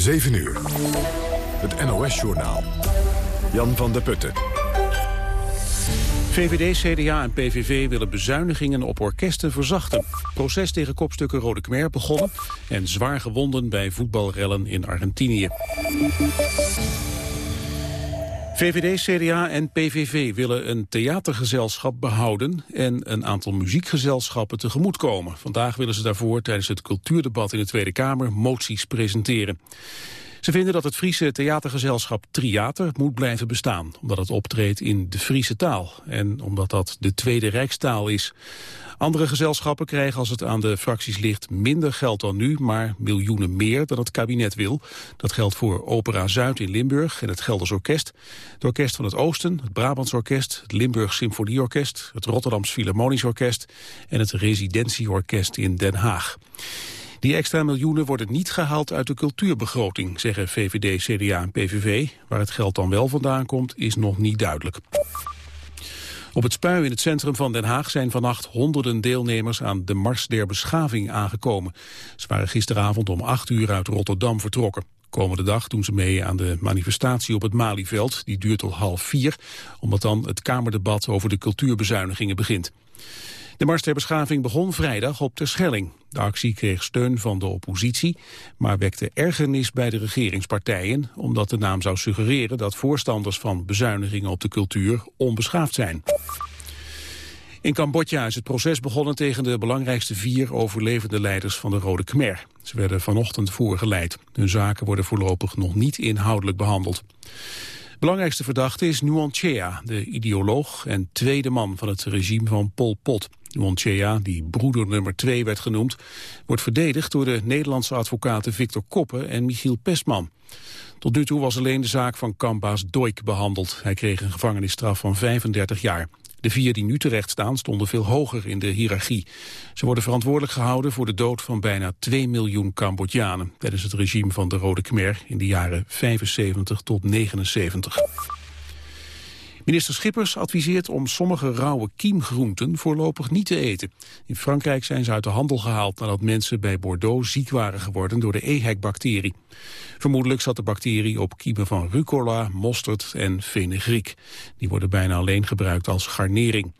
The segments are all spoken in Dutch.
7 uur. Het NOS-journaal. Jan van der Putten. VVD, CDA en PVV willen bezuinigingen op orkesten verzachten. Proces tegen kopstukken Rode Khmer begonnen... en zwaar gewonden bij voetbalrellen in Argentinië. VVD, CDA en PVV willen een theatergezelschap behouden en een aantal muziekgezelschappen tegemoetkomen. Vandaag willen ze daarvoor tijdens het cultuurdebat in de Tweede Kamer moties presenteren. Ze vinden dat het Friese theatergezelschap Triater moet blijven bestaan, omdat het optreedt in de Friese taal en omdat dat de tweede rijkstaal is. Andere gezelschappen krijgen als het aan de fracties ligt minder geld dan nu, maar miljoenen meer dan het kabinet wil. Dat geldt voor Opera Zuid in Limburg en het Gelders Orkest, het Orkest van het Oosten, het Brabants Orkest, het Limburg Symfonieorkest, het Rotterdams Philharmonisch Orkest en het Residentieorkest in Den Haag. Die extra miljoenen worden niet gehaald uit de cultuurbegroting, zeggen VVD, CDA en PVV. Waar het geld dan wel vandaan komt, is nog niet duidelijk. Op het Spui in het centrum van Den Haag zijn vannacht honderden deelnemers aan de Mars der Beschaving aangekomen. Ze waren gisteravond om acht uur uit Rotterdam vertrokken. Komende dag doen ze mee aan de manifestatie op het Malieveld. Die duurt tot half vier, omdat dan het Kamerdebat over de cultuurbezuinigingen begint. De Mars ter Beschaving begon vrijdag op Terschelling. De actie kreeg steun van de oppositie, maar wekte ergernis bij de regeringspartijen... omdat de naam zou suggereren dat voorstanders van bezuinigingen op de cultuur onbeschaafd zijn. In Cambodja is het proces begonnen tegen de belangrijkste vier overlevende leiders van de Rode Khmer. Ze werden vanochtend voorgeleid. Hun zaken worden voorlopig nog niet inhoudelijk behandeld. Belangrijkste verdachte is Nuon Chea, de ideoloog en tweede man van het regime van Pol Pot. Nuon Chea, die broeder nummer 2 werd genoemd, wordt verdedigd door de Nederlandse advocaten Victor Koppen en Michiel Pestman. Tot nu toe was alleen de zaak van Kamba's Doik behandeld. Hij kreeg een gevangenisstraf van 35 jaar. De vier die nu terecht staan stonden veel hoger in de hiërarchie. Ze worden verantwoordelijk gehouden voor de dood van bijna 2 miljoen Cambodjanen... tijdens het regime van de Rode Khmer in de jaren 75 tot 79. Minister Schippers adviseert om sommige rauwe kiemgroenten voorlopig niet te eten. In Frankrijk zijn ze uit de handel gehaald nadat mensen bij Bordeaux ziek waren geworden door de EHEC-bacterie. Vermoedelijk zat de bacterie op kiemen van rucola, mosterd en fenugreek. Die worden bijna alleen gebruikt als garnering.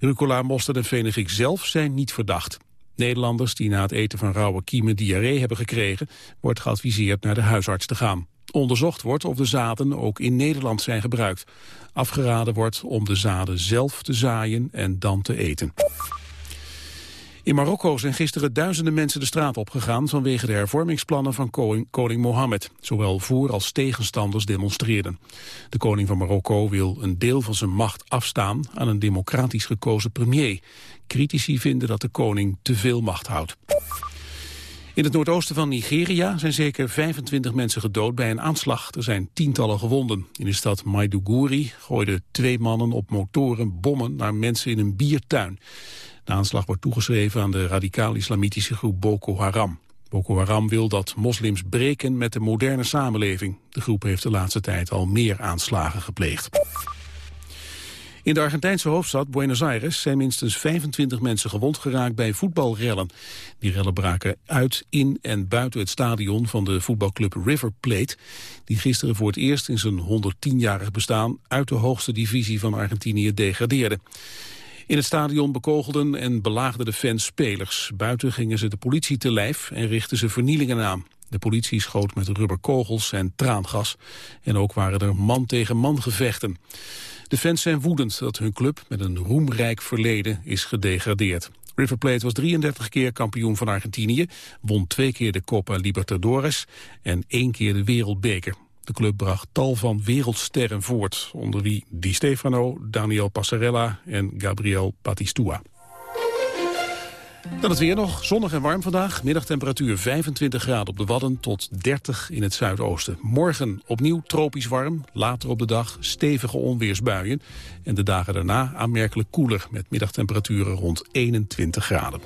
Rucola, mosterd en fenugreek zelf zijn niet verdacht. Nederlanders die na het eten van rauwe kiemen diarree hebben gekregen... wordt geadviseerd naar de huisarts te gaan. Onderzocht wordt of de zaden ook in Nederland zijn gebruikt. Afgeraden wordt om de zaden zelf te zaaien en dan te eten. In Marokko zijn gisteren duizenden mensen de straat opgegaan vanwege de hervormingsplannen van koning, koning Mohammed. Zowel voor- als tegenstanders demonstreerden. De koning van Marokko wil een deel van zijn macht afstaan aan een democratisch gekozen premier. Critici vinden dat de koning te veel macht houdt. In het noordoosten van Nigeria zijn zeker 25 mensen gedood bij een aanslag. Er zijn tientallen gewonden. In de stad Maiduguri gooiden twee mannen op motoren bommen naar mensen in een biertuin. De aanslag wordt toegeschreven aan de radicaal-islamitische groep Boko Haram. Boko Haram wil dat moslims breken met de moderne samenleving. De groep heeft de laatste tijd al meer aanslagen gepleegd. In de Argentijnse hoofdstad Buenos Aires zijn minstens 25 mensen gewond geraakt bij voetbalrellen. Die rellen braken uit in en buiten het stadion van de voetbalclub River Plate, die gisteren voor het eerst in zijn 110-jarig bestaan uit de hoogste divisie van Argentinië degradeerde. In het stadion bekogelden en belaagden de fans spelers. Buiten gingen ze de politie te lijf en richtten ze vernielingen aan. De politie schoot met rubberkogels en traangas. En ook waren er man tegen man gevechten. De fans zijn woedend dat hun club met een roemrijk verleden is gedegradeerd. River Plate was 33 keer kampioen van Argentinië, won twee keer de Copa Libertadores en één keer de Wereldbeker. De club bracht tal van wereldsterren voort, onder wie Di Stefano, Daniel Passarella en Gabriel Batistua. Dan het weer nog. Zonnig en warm vandaag. Middagtemperatuur 25 graden op de Wadden tot 30 in het zuidoosten. Morgen opnieuw tropisch warm. Later op de dag stevige onweersbuien. En de dagen daarna aanmerkelijk koeler met middagtemperaturen rond 21 graden.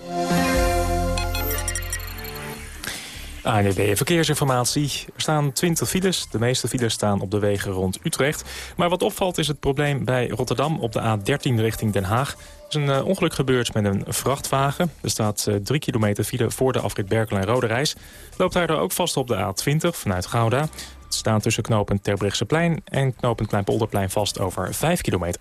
ANWB Verkeersinformatie. Er staan 20 files. De meeste files staan op de wegen rond Utrecht. Maar wat opvalt is het probleem bij Rotterdam op de A13 richting Den Haag. Er is een uh, ongeluk gebeurd met een vrachtwagen. Er staat uh, 3 kilometer file voor de afrit Berkel en Rode Reis. Loopt daardoor ook vast op de A20 vanuit Gouda. Het staat tussen knooppunt Terbrechtseplein en knooppunt Kleinpolderplein vast over 5 kilometer.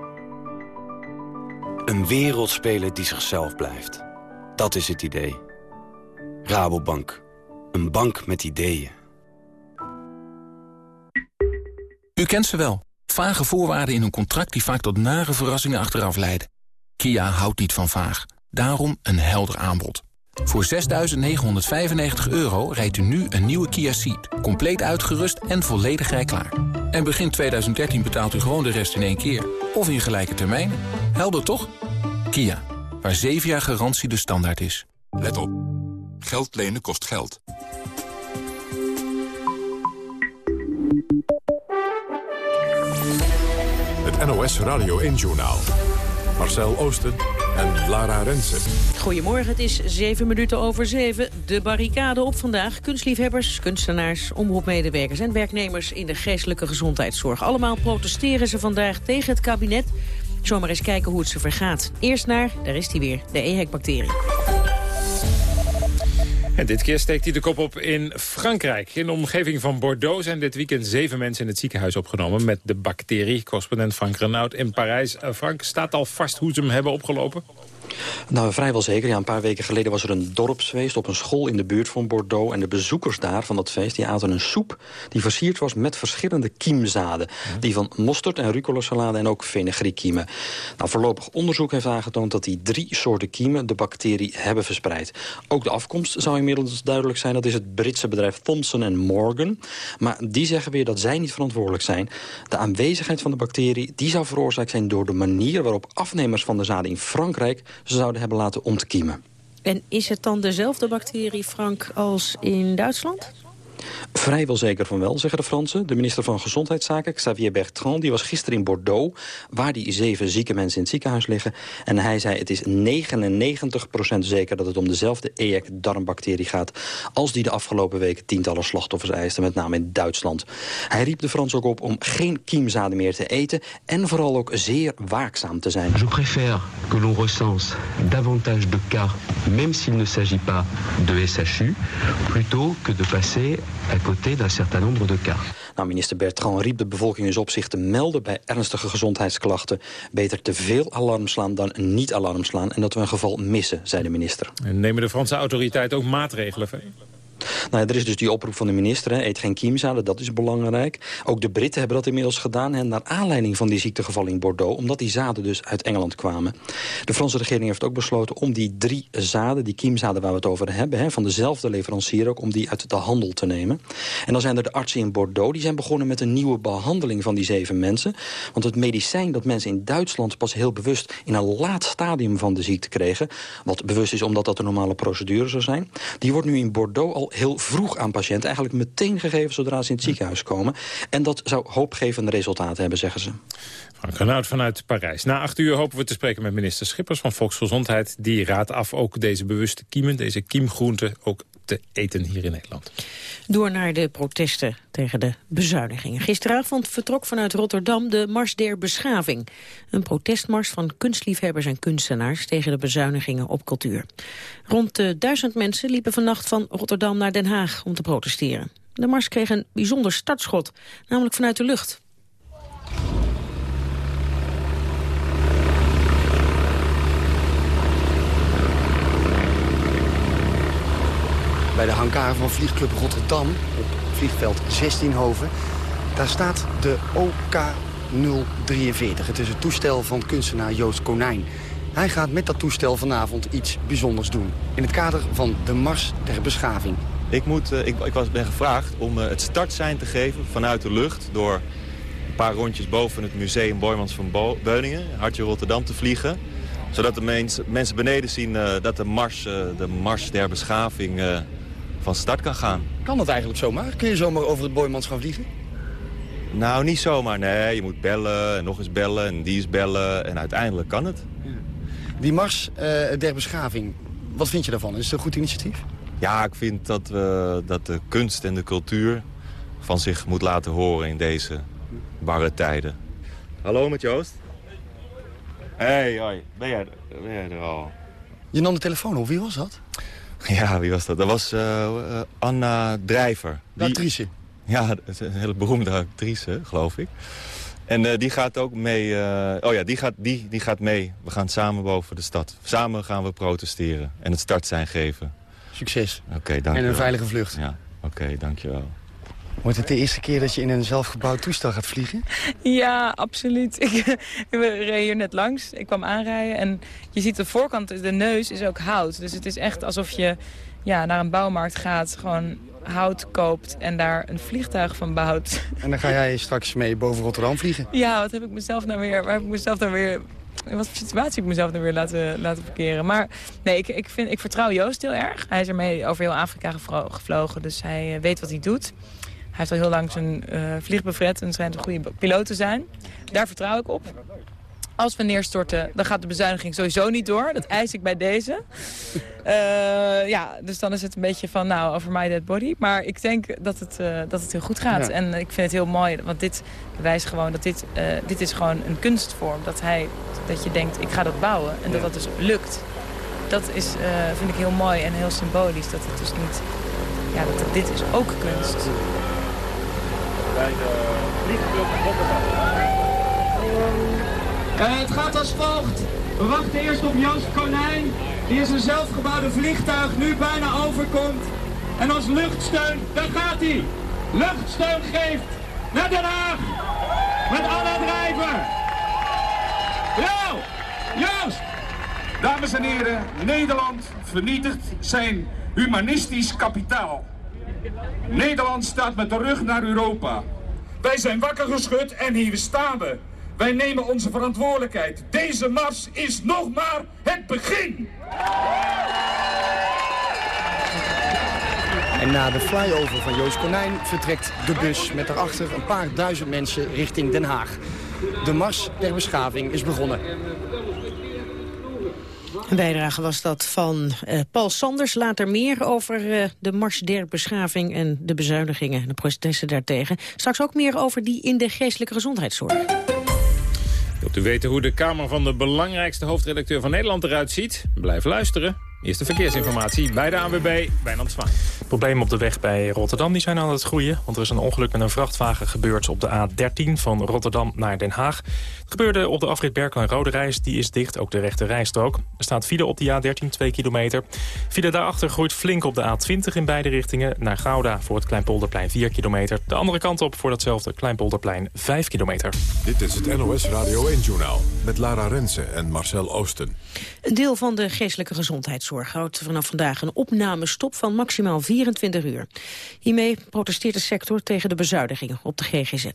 Een wereldspeler die zichzelf blijft. Dat is het idee. Rabobank. Een bank met ideeën. U kent ze wel. Vage voorwaarden in een contract die vaak tot nare verrassingen achteraf leiden. Kia houdt niet van vaag. Daarom een helder aanbod. Voor 6.995 euro rijdt u nu een nieuwe Kia Ceed. Compleet uitgerust en volledig rijklaar. En begin 2013 betaalt u gewoon de rest in één keer. Of in gelijke termijn. Helder toch? Kia, waar 7 jaar garantie de standaard is. Let op. Geld lenen kost geld. Het NOS Radio 1 Journaal. Marcel Oosten en Lara Rensen. Goedemorgen, het is zeven minuten over zeven. De barricade op vandaag. Kunstliefhebbers, kunstenaars, omroepmedewerkers en werknemers in de geestelijke gezondheidszorg. Allemaal protesteren ze vandaag tegen het kabinet. Zomaar eens kijken hoe het ze vergaat. Eerst naar, daar is hij weer, de EHEC-bacterie. En dit keer steekt hij de kop op in Frankrijk. In de omgeving van Bordeaux zijn dit weekend zeven mensen in het ziekenhuis opgenomen... met de bacterie. Correspondent Frank Renaud in Parijs. Uh, Frank, staat al vast hoe ze hem hebben opgelopen? Nou, vrijwel zeker. Ja, een paar weken geleden was er een dorpsfeest op een school in de buurt van Bordeaux. En de bezoekers daar van dat feest die aten een soep die versierd was met verschillende kiemzaden. Die van mosterd en rucola en ook fenugreekkiemen. Nou, voorlopig onderzoek heeft aangetoond dat die drie soorten kiemen de bacterie hebben verspreid. Ook de afkomst zou inmiddels duidelijk zijn. Dat is het Britse bedrijf Thomson Morgan. Maar die zeggen weer dat zij niet verantwoordelijk zijn. De aanwezigheid van de bacterie die zou veroorzaakt zijn door de manier waarop afnemers van de zaden in Frankrijk ze zouden hebben laten ontkiemen. En is het dan dezelfde bacterie, Frank, als in Duitsland? Vrijwel zeker van wel, zeggen de Fransen. De minister van Gezondheidszaken, Xavier Bertrand... die was gisteren in Bordeaux, waar die zeven zieke mensen in het ziekenhuis liggen. En hij zei, het is 99% zeker dat het om dezelfde EHEC-darmbacterie gaat... als die de afgelopen weken tientallen slachtoffers eiste, met name in Duitsland. Hij riep de Fransen ook op om geen kiemzaden meer te eten... en vooral ook zeer waakzaam te zijn. Je préfère que l'on recense davantage de cas, même s'il ne s'agit pas de SHU... plutôt que de passer à côté d'un certain nombre de cas. Nou, minister Bertrand riep de bevolking eens op zich te melden bij ernstige gezondheidsklachten. Beter te veel alarm slaan dan niet alarm slaan. En dat we een geval missen, zei de minister. En nemen de Franse autoriteiten ook maatregelen? Nou, er is dus die oproep van de minister, hè, eet geen kiemzaden, dat is belangrijk. Ook de Britten hebben dat inmiddels gedaan, hè, naar aanleiding van die ziektegevallen in Bordeaux, omdat die zaden dus uit Engeland kwamen. De Franse regering heeft ook besloten om die drie zaden, die kiemzaden waar we het over hebben, hè, van dezelfde leverancier ook, om die uit de handel te nemen. En dan zijn er de artsen in Bordeaux, die zijn begonnen met een nieuwe behandeling van die zeven mensen. Want het medicijn dat mensen in Duitsland pas heel bewust in een laat stadium van de ziekte kregen, wat bewust is omdat dat de normale procedure zou zijn, die wordt nu in Bordeaux al al heel vroeg aan patiënten. Eigenlijk meteen gegeven zodra ze in het ziekenhuis komen. En dat zou hoopgevende resultaten hebben, zeggen ze. Frank Renaud vanuit Parijs. Na acht uur hopen we te spreken met minister Schippers van Volksgezondheid. Die raadt af ook deze bewuste kiemen, deze kiemgroenten, ook te eten hier in Nederland. Door naar de protesten tegen de bezuinigingen. Gisteravond vertrok vanuit Rotterdam de Mars der Beschaving. Een protestmars van kunstliefhebbers en kunstenaars... tegen de bezuinigingen op cultuur. Rond de duizend mensen liepen vannacht van Rotterdam naar Den Haag om te protesteren. De mars kreeg een bijzonder startschot, namelijk vanuit de lucht. Bij de hangar van Vliegclub Rotterdam op vliegveld 16 Hoven. Daar staat de OK-043. Het is het toestel van kunstenaar Joost Konijn. Hij gaat met dat toestel vanavond iets bijzonders doen. In het kader van de Mars der Beschaving. Ik, moet, uh, ik, ik was, ben gevraagd om uh, het startsein te geven vanuit de lucht... door een paar rondjes boven het museum Boymans van Beuningen... Hartje Rotterdam te vliegen zodat de mens, mensen beneden zien uh, dat de Mars, de Mars der beschaving van start kan gaan. Kan dat eigenlijk zomaar? Kun je zomaar over het Boymans gaan vliegen? Nou, niet zomaar. Nee, je moet bellen en nog eens bellen en die is bellen. En uiteindelijk kan het. Ja. Die Mars uh, der Beschaving, wat vind je daarvan? Is het een goed initiatief? Ja, ik vind dat, we, dat de kunst en de cultuur van zich moet laten horen in deze barre tijden. Hallo met Joost. Hey, hoi. Ben jij, ben jij er al? Je nam de telefoon op. Wie was dat? Ja, wie was dat? Dat was uh, Anna Drijver. De actrice? Ja, een hele beroemde actrice, geloof ik. En uh, die gaat ook mee... oh ja, die gaat, die, die gaat mee. We gaan samen boven de stad. Samen gaan we protesteren en het startsein geven. Succes. Oké, okay, dank En een veilige vlucht. Ja, oké, okay, dankjewel. Wordt het de eerste keer dat je in een zelfgebouwd toestel gaat vliegen? Ja, absoluut. Ik, reed hier net langs. Ik kwam aanrijden en je ziet de voorkant, de neus is ook hout. Dus het is echt alsof je ja, naar een bouwmarkt gaat, gewoon hout koopt en daar een vliegtuig van bouwt. En dan ga jij straks mee boven Rotterdam vliegen? Ja, wat heb ik mezelf nou weer, waar heb ik mezelf nou weer in wat voor situatie ik mezelf nou weer laten, laten verkeren. Maar nee, ik, ik, vind, ik vertrouw Joost heel erg. Hij is ermee over heel Afrika gevlogen, dus hij weet wat hij doet. Hij heeft al heel lang zijn uh, vliegbevret en schijnt een goede piloot te zijn. Daar vertrouw ik op. Als we neerstorten, dan gaat de bezuiniging sowieso niet door. Dat eis ik bij deze. Uh, ja, dus dan is het een beetje van, nou, over my dead body. Maar ik denk dat het, uh, dat het heel goed gaat. Ja. En ik vind het heel mooi, want dit bewijst gewoon dat dit, dit is gewoon een kunstvorm. Dat, hij, dat je denkt, ik ga dat bouwen. En dat dat dus lukt. Dat is, vind ik heel mooi en heel symbolisch. Dat het dus niet, ja, dat het, dit is ook kunst bij de Rotterdam. Uh, het gaat als volgt. We wachten eerst op Joost Konijn, die in zijn zelfgebouwde vliegtuig nu bijna overkomt. En als luchtsteun, daar gaat hij. Luchtsteun geeft naar Den Haag. Met Anna Drijver. Ja, Joost. Dames en heren, Nederland vernietigt zijn humanistisch kapitaal. Nederland staat met de rug naar Europa. Wij zijn wakker geschud en hier staan we. Wij nemen onze verantwoordelijkheid. Deze mars is nog maar het begin. En na de flyover van Joost Konijn vertrekt de bus met daarachter een paar duizend mensen richting Den Haag. De mars der beschaving is begonnen. Een bijdrage was dat van uh, Paul Sanders. Later meer over uh, de Mars der Beschaving en de bezuinigingen en de protesten daartegen. Straks ook meer over die in de geestelijke gezondheidszorg. Wilt u weten hoe de Kamer van de belangrijkste hoofdredacteur van Nederland eruit ziet? Blijf luisteren. Eerste verkeersinformatie bij de ANWB, Wijnand Zwaan. Problemen op de weg bij Rotterdam die zijn aan het groeien. Want er is een ongeluk met een vrachtwagen gebeurd op de A13 van Rotterdam naar Den Haag. Het gebeurde op de afrit Berkel en Rode Reis. Die is dicht, ook de rechte rijstrook. Er staat file op de A13, 2 kilometer. File daarachter groeit flink op de A20 in beide richtingen. Naar Gouda voor het Kleinpolderplein 4 kilometer. De andere kant op voor datzelfde Kleinpolderplein 5 kilometer. Dit is het NOS Radio 1-journaal met Lara Rensen en Marcel Oosten. Een deel van de geestelijke gezondheidszorg houdt vanaf vandaag een opnamestop van maximaal 24 uur. Hiermee protesteert de sector tegen de bezuinigingen op de GGZ.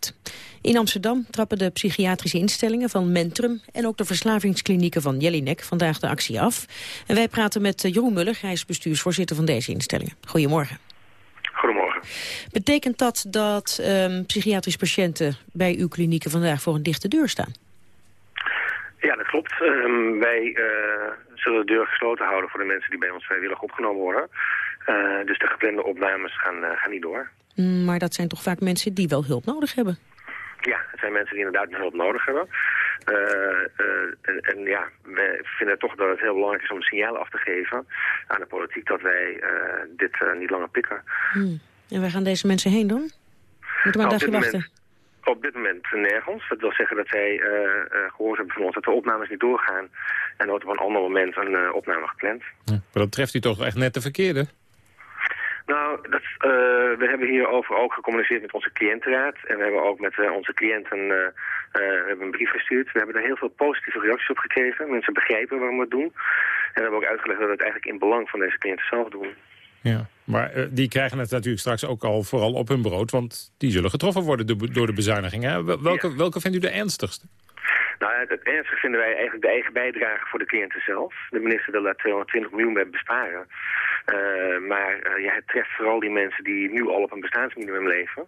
In Amsterdam trappen de psychiatrische instellingen van Mentrum en ook de verslavingsklinieken van Jellinek vandaag de actie af. En wij praten met Jeroen Muller, hij is bestuursvoorzitter van deze instellingen. Goedemorgen. Goedemorgen. Betekent dat dat um, psychiatrische patiënten bij uw klinieken vandaag voor een dichte deur staan? Ja, dat klopt. Um, wij uh, zullen de deur gesloten houden voor de mensen die bij ons vrijwillig opgenomen worden. Uh, dus de geplande opnames gaan, uh, gaan niet door. Maar dat zijn toch vaak mensen die wel hulp nodig hebben? Ja, het zijn mensen die inderdaad hulp nodig hebben. En, en, ja, wij vinden toch dat het heel belangrijk is om een signaal af te geven aan de politiek dat wij dit niet langer pikken. Hmm. En waar gaan deze mensen heen dan? Moeten we een dagje wachten? Moment, op dit moment nergens. Dat wil zeggen dat zij uh, uh, gehoord hebben van ons dat de opnames niet doorgaan. En dat op een ander moment een uh, opname gepland. Ja, maar dat treft u toch echt net de verkeerde? Nou, dat, we hebben hierover ook gecommuniceerd met onze cliëntenraad. En we hebben ook met onze cliënten we hebben een brief gestuurd. We hebben daar heel veel positieve reacties op gekregen. Mensen begrijpen waarom we het doen. En we hebben ook uitgelegd dat we het eigenlijk in belang van deze cliënten zelf doen. Ja, maar uh, die krijgen het natuurlijk straks ook al vooral op hun brood... want die zullen getroffen worden door de bezuinigingen. Welke, ja. welke vindt u de ernstigste? Nou, het, ernstig vinden wij eigenlijk de eigen bijdrage voor de cliënten zelf. De minister wil daar 220 miljoen mee besparen. Uh, maar uh, het treft vooral die mensen die nu al op een bestaansminimum leven.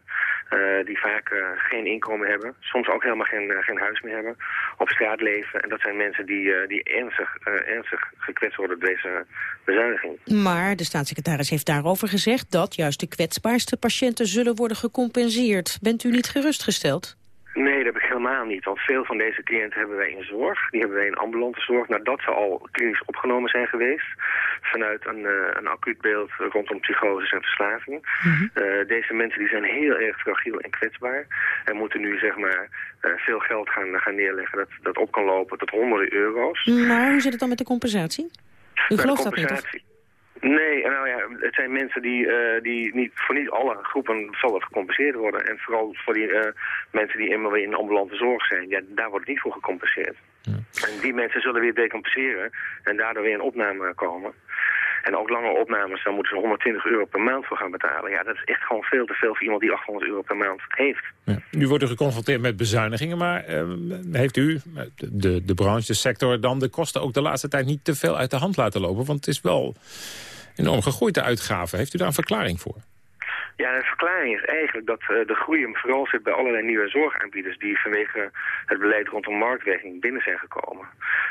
Uh, die vaak geen inkomen hebben. Soms ook helemaal geen, geen huis meer hebben. Op straat leven. En dat zijn mensen die, die ernstig, ernstig gekwetst worden door deze bezuiniging. Maar de staatssecretaris heeft daarover gezegd dat juist de kwetsbaarste patiënten zullen worden gecompenseerd. Bent u niet gerustgesteld? Nee, dat heb ik helemaal niet. Want veel van deze cliënten hebben wij in zorg. Die hebben wij in ambulante zorg nadat ze al klinisch opgenomen zijn geweest. Vanuit een, uh, een acuut beeld rondom psychoses en verslaving. Mm -hmm. uh, deze mensen die zijn heel erg fragiel en kwetsbaar. En moeten nu zeg maar uh, veel geld gaan, gaan neerleggen. Dat, dat op kan lopen tot honderden euro's. Maar hoe zit het dan met de compensatie? U gelooft dat niet? Nee, nou ja, het zijn mensen die, uh, die niet, voor niet alle groepen zal dat gecompenseerd worden. En vooral voor die uh, mensen die eenmaal weer in ambulante zorg zijn, ja, daar wordt het niet voor gecompenseerd. Ja. En die mensen zullen weer decompenseren en daardoor weer in opname komen. En ook lange opnames, dan moeten ze 120 euro per maand voor gaan betalen. Ja, dat is echt gewoon veel te veel voor iemand die 800 euro per maand heeft. Ja. Nu wordt u geconfronteerd met bezuinigingen, maar uh, heeft u, de, de branche, de sector, dan de kosten ook de laatste tijd niet te veel uit de hand laten lopen? Want het is wel enorm gegroeid, de uitgaven. Heeft u daar een verklaring voor? Ja, de verklaring is eigenlijk dat uh, de groei hem vooral zit bij allerlei nieuwe zorgaanbieders die vanwege het beleid rondom marktwerking binnen zijn gekomen.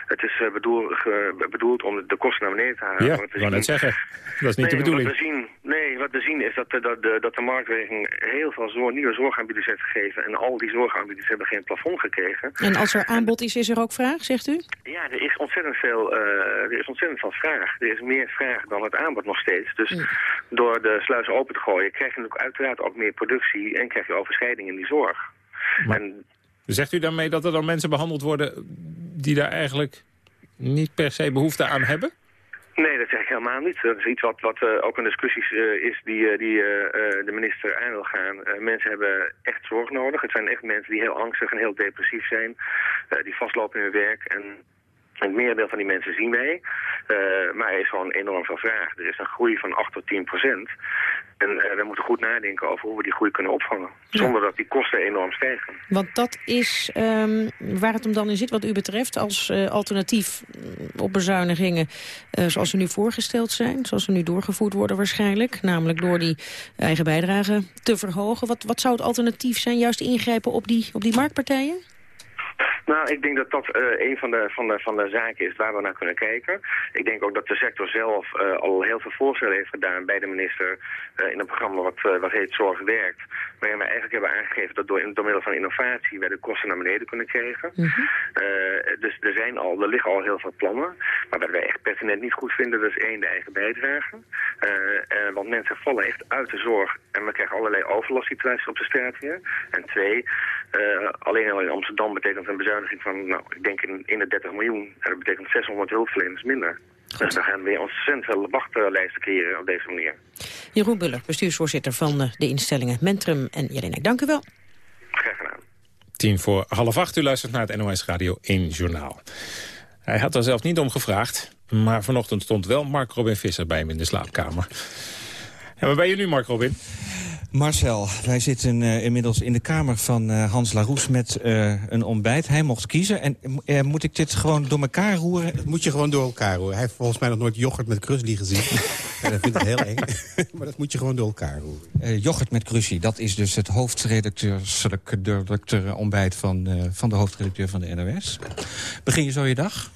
Het is uh, bedoel, ge, bedoeld om de kosten naar beneden te halen. Ja, ik wou net zeggen. Dat is niet nee, de bedoeling. Wat we zien, nee, wat we zien is dat, dat, de, dat de marktwerking heel veel zorg, nieuwe zorgaanbieders heeft gegeven. En al die zorgaanbieders hebben geen plafond gekregen. En als er aanbod is, is er ook vraag, zegt u? Ja, er is ontzettend veel, uh, er is ontzettend veel vraag. Er is meer vraag dan het aanbod nog steeds. Dus door de sluizen open te gooien krijg je ook uiteraard ook meer productie en krijg je overschrijding in die zorg. Maar, en, zegt u daarmee dat er dan mensen behandeld worden die daar eigenlijk niet per se behoefte aan hebben? Nee, dat zeg ik helemaal niet. Dat is iets wat, wat uh, ook een discussie uh, is die, uh, die de minister aan wil gaan. mensen hebben echt zorg nodig. Het zijn echt mensen die heel angstig en heel depressief zijn. die vastlopen in hun werk en het merendeel van die mensen zien wij. Uh, maar er is gewoon enorm veel vraag. Er is een groei van 8 tot 10 procent. En uh, we moeten goed nadenken over hoe we die groei kunnen opvangen. Ja. Zonder dat die kosten enorm stijgen. Want dat is um, waar het hem dan in zit wat u betreft... als uh, alternatief op bezuinigingen zoals ze nu voorgesteld zijn. Zoals ze nu doorgevoerd worden waarschijnlijk. Namelijk door die eigen bijdrage te verhogen. Wat, wat zou het alternatief zijn? Juist ingrijpen op die, op die marktpartijen? Nou, ik denk dat dat uh, een van de, van, de, van de zaken is waar we naar kunnen kijken. Ik denk ook dat de sector zelf uh, al heel veel voorstellen heeft gedaan bij de minister uh, in een programma wat, wat heet Zorg Werkt. Waarin we eigenlijk hebben aangegeven dat door, door middel van innovatie wij de kosten naar beneden kunnen krijgen. Mm -hmm. dus er, zijn al, er liggen al heel veel plannen. Maar wat wij echt pertinent niet goed vinden, dat is één, de eigen bijdrage. want mensen vallen echt uit de zorg en we krijgen allerlei overlastsituaties op de straat weer. En twee, alleen al in Amsterdam betekent een bezuiniging van, nou, ik denk in, in de 30 miljoen. En dat betekent 600 hulpverleners minder. Goed. Dus dan gaan we weer ontzettend veel wachtlijsten creëren op deze manier. Jeroen Buller, bestuursvoorzitter van de instellingen Mentrum en Jelinek. Dank u wel. Graag gedaan. Tien voor half acht, u luistert naar het NOS Radio 1 Journaal. Hij had er zelf niet om gevraagd, maar vanochtend stond wel Mark Robin Visser bij hem in de slaapkamer. En waar ben je nu, Mark Robin? Marcel, wij zitten uh, inmiddels in de kamer van uh, Hans Laroes met uh, een ontbijt. Hij mocht kiezen. En moet ik dit gewoon door elkaar roeren? Dat moet je gewoon door elkaar roeren. Hij heeft volgens mij nog nooit yoghurt met krusli gezien. en dat vind ik heel eng. maar dat moet je gewoon door elkaar roeren. Yoghurt met crucie, dat is dus het hoofdredacteur ontbijt van, van de hoofdredacteur van de NOS. Begin je zo je dag?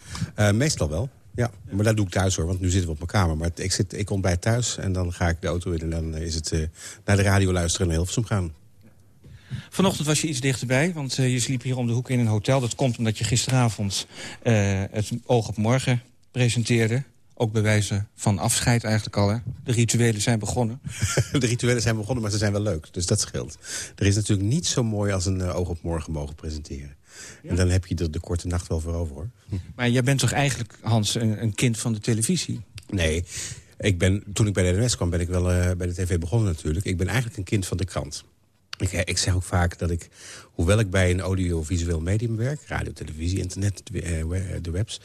Meestal wel. Ja, maar dat doe ik thuis hoor, want nu zitten we op mijn kamer. Maar ik, zit, ik ontbijt thuis en dan ga ik de auto in... en dan is het naar de radio luisteren en Hilversum gaan. Vanochtend was je iets dichterbij, want uh, je sliep hier om de hoek in een hotel. Dat komt omdat je gisteravond uh, het Oog op Morgen presenteerde. Ook bij wijze van afscheid eigenlijk al. Hè? De rituelen zijn begonnen. de rituelen zijn begonnen, maar ze zijn wel leuk. Dus dat scheelt. Er is natuurlijk niet zo mooi als een Oog op Morgen mogen presenteren. Ja. En dan heb je de, de, korte nacht wel voor over, hoor. Maar jij bent toch eigenlijk, Hans, een, een kind van de televisie? Nee, ik ben, toen ik bij de NOS kwam, ben ik wel bij de tv begonnen natuurlijk. Ik ben eigenlijk een kind van de krant. Ik, ik, zeg ook vaak dat ik, hoewel ik bij een audiovisueel medium werk... radio, televisie, internet, de webs...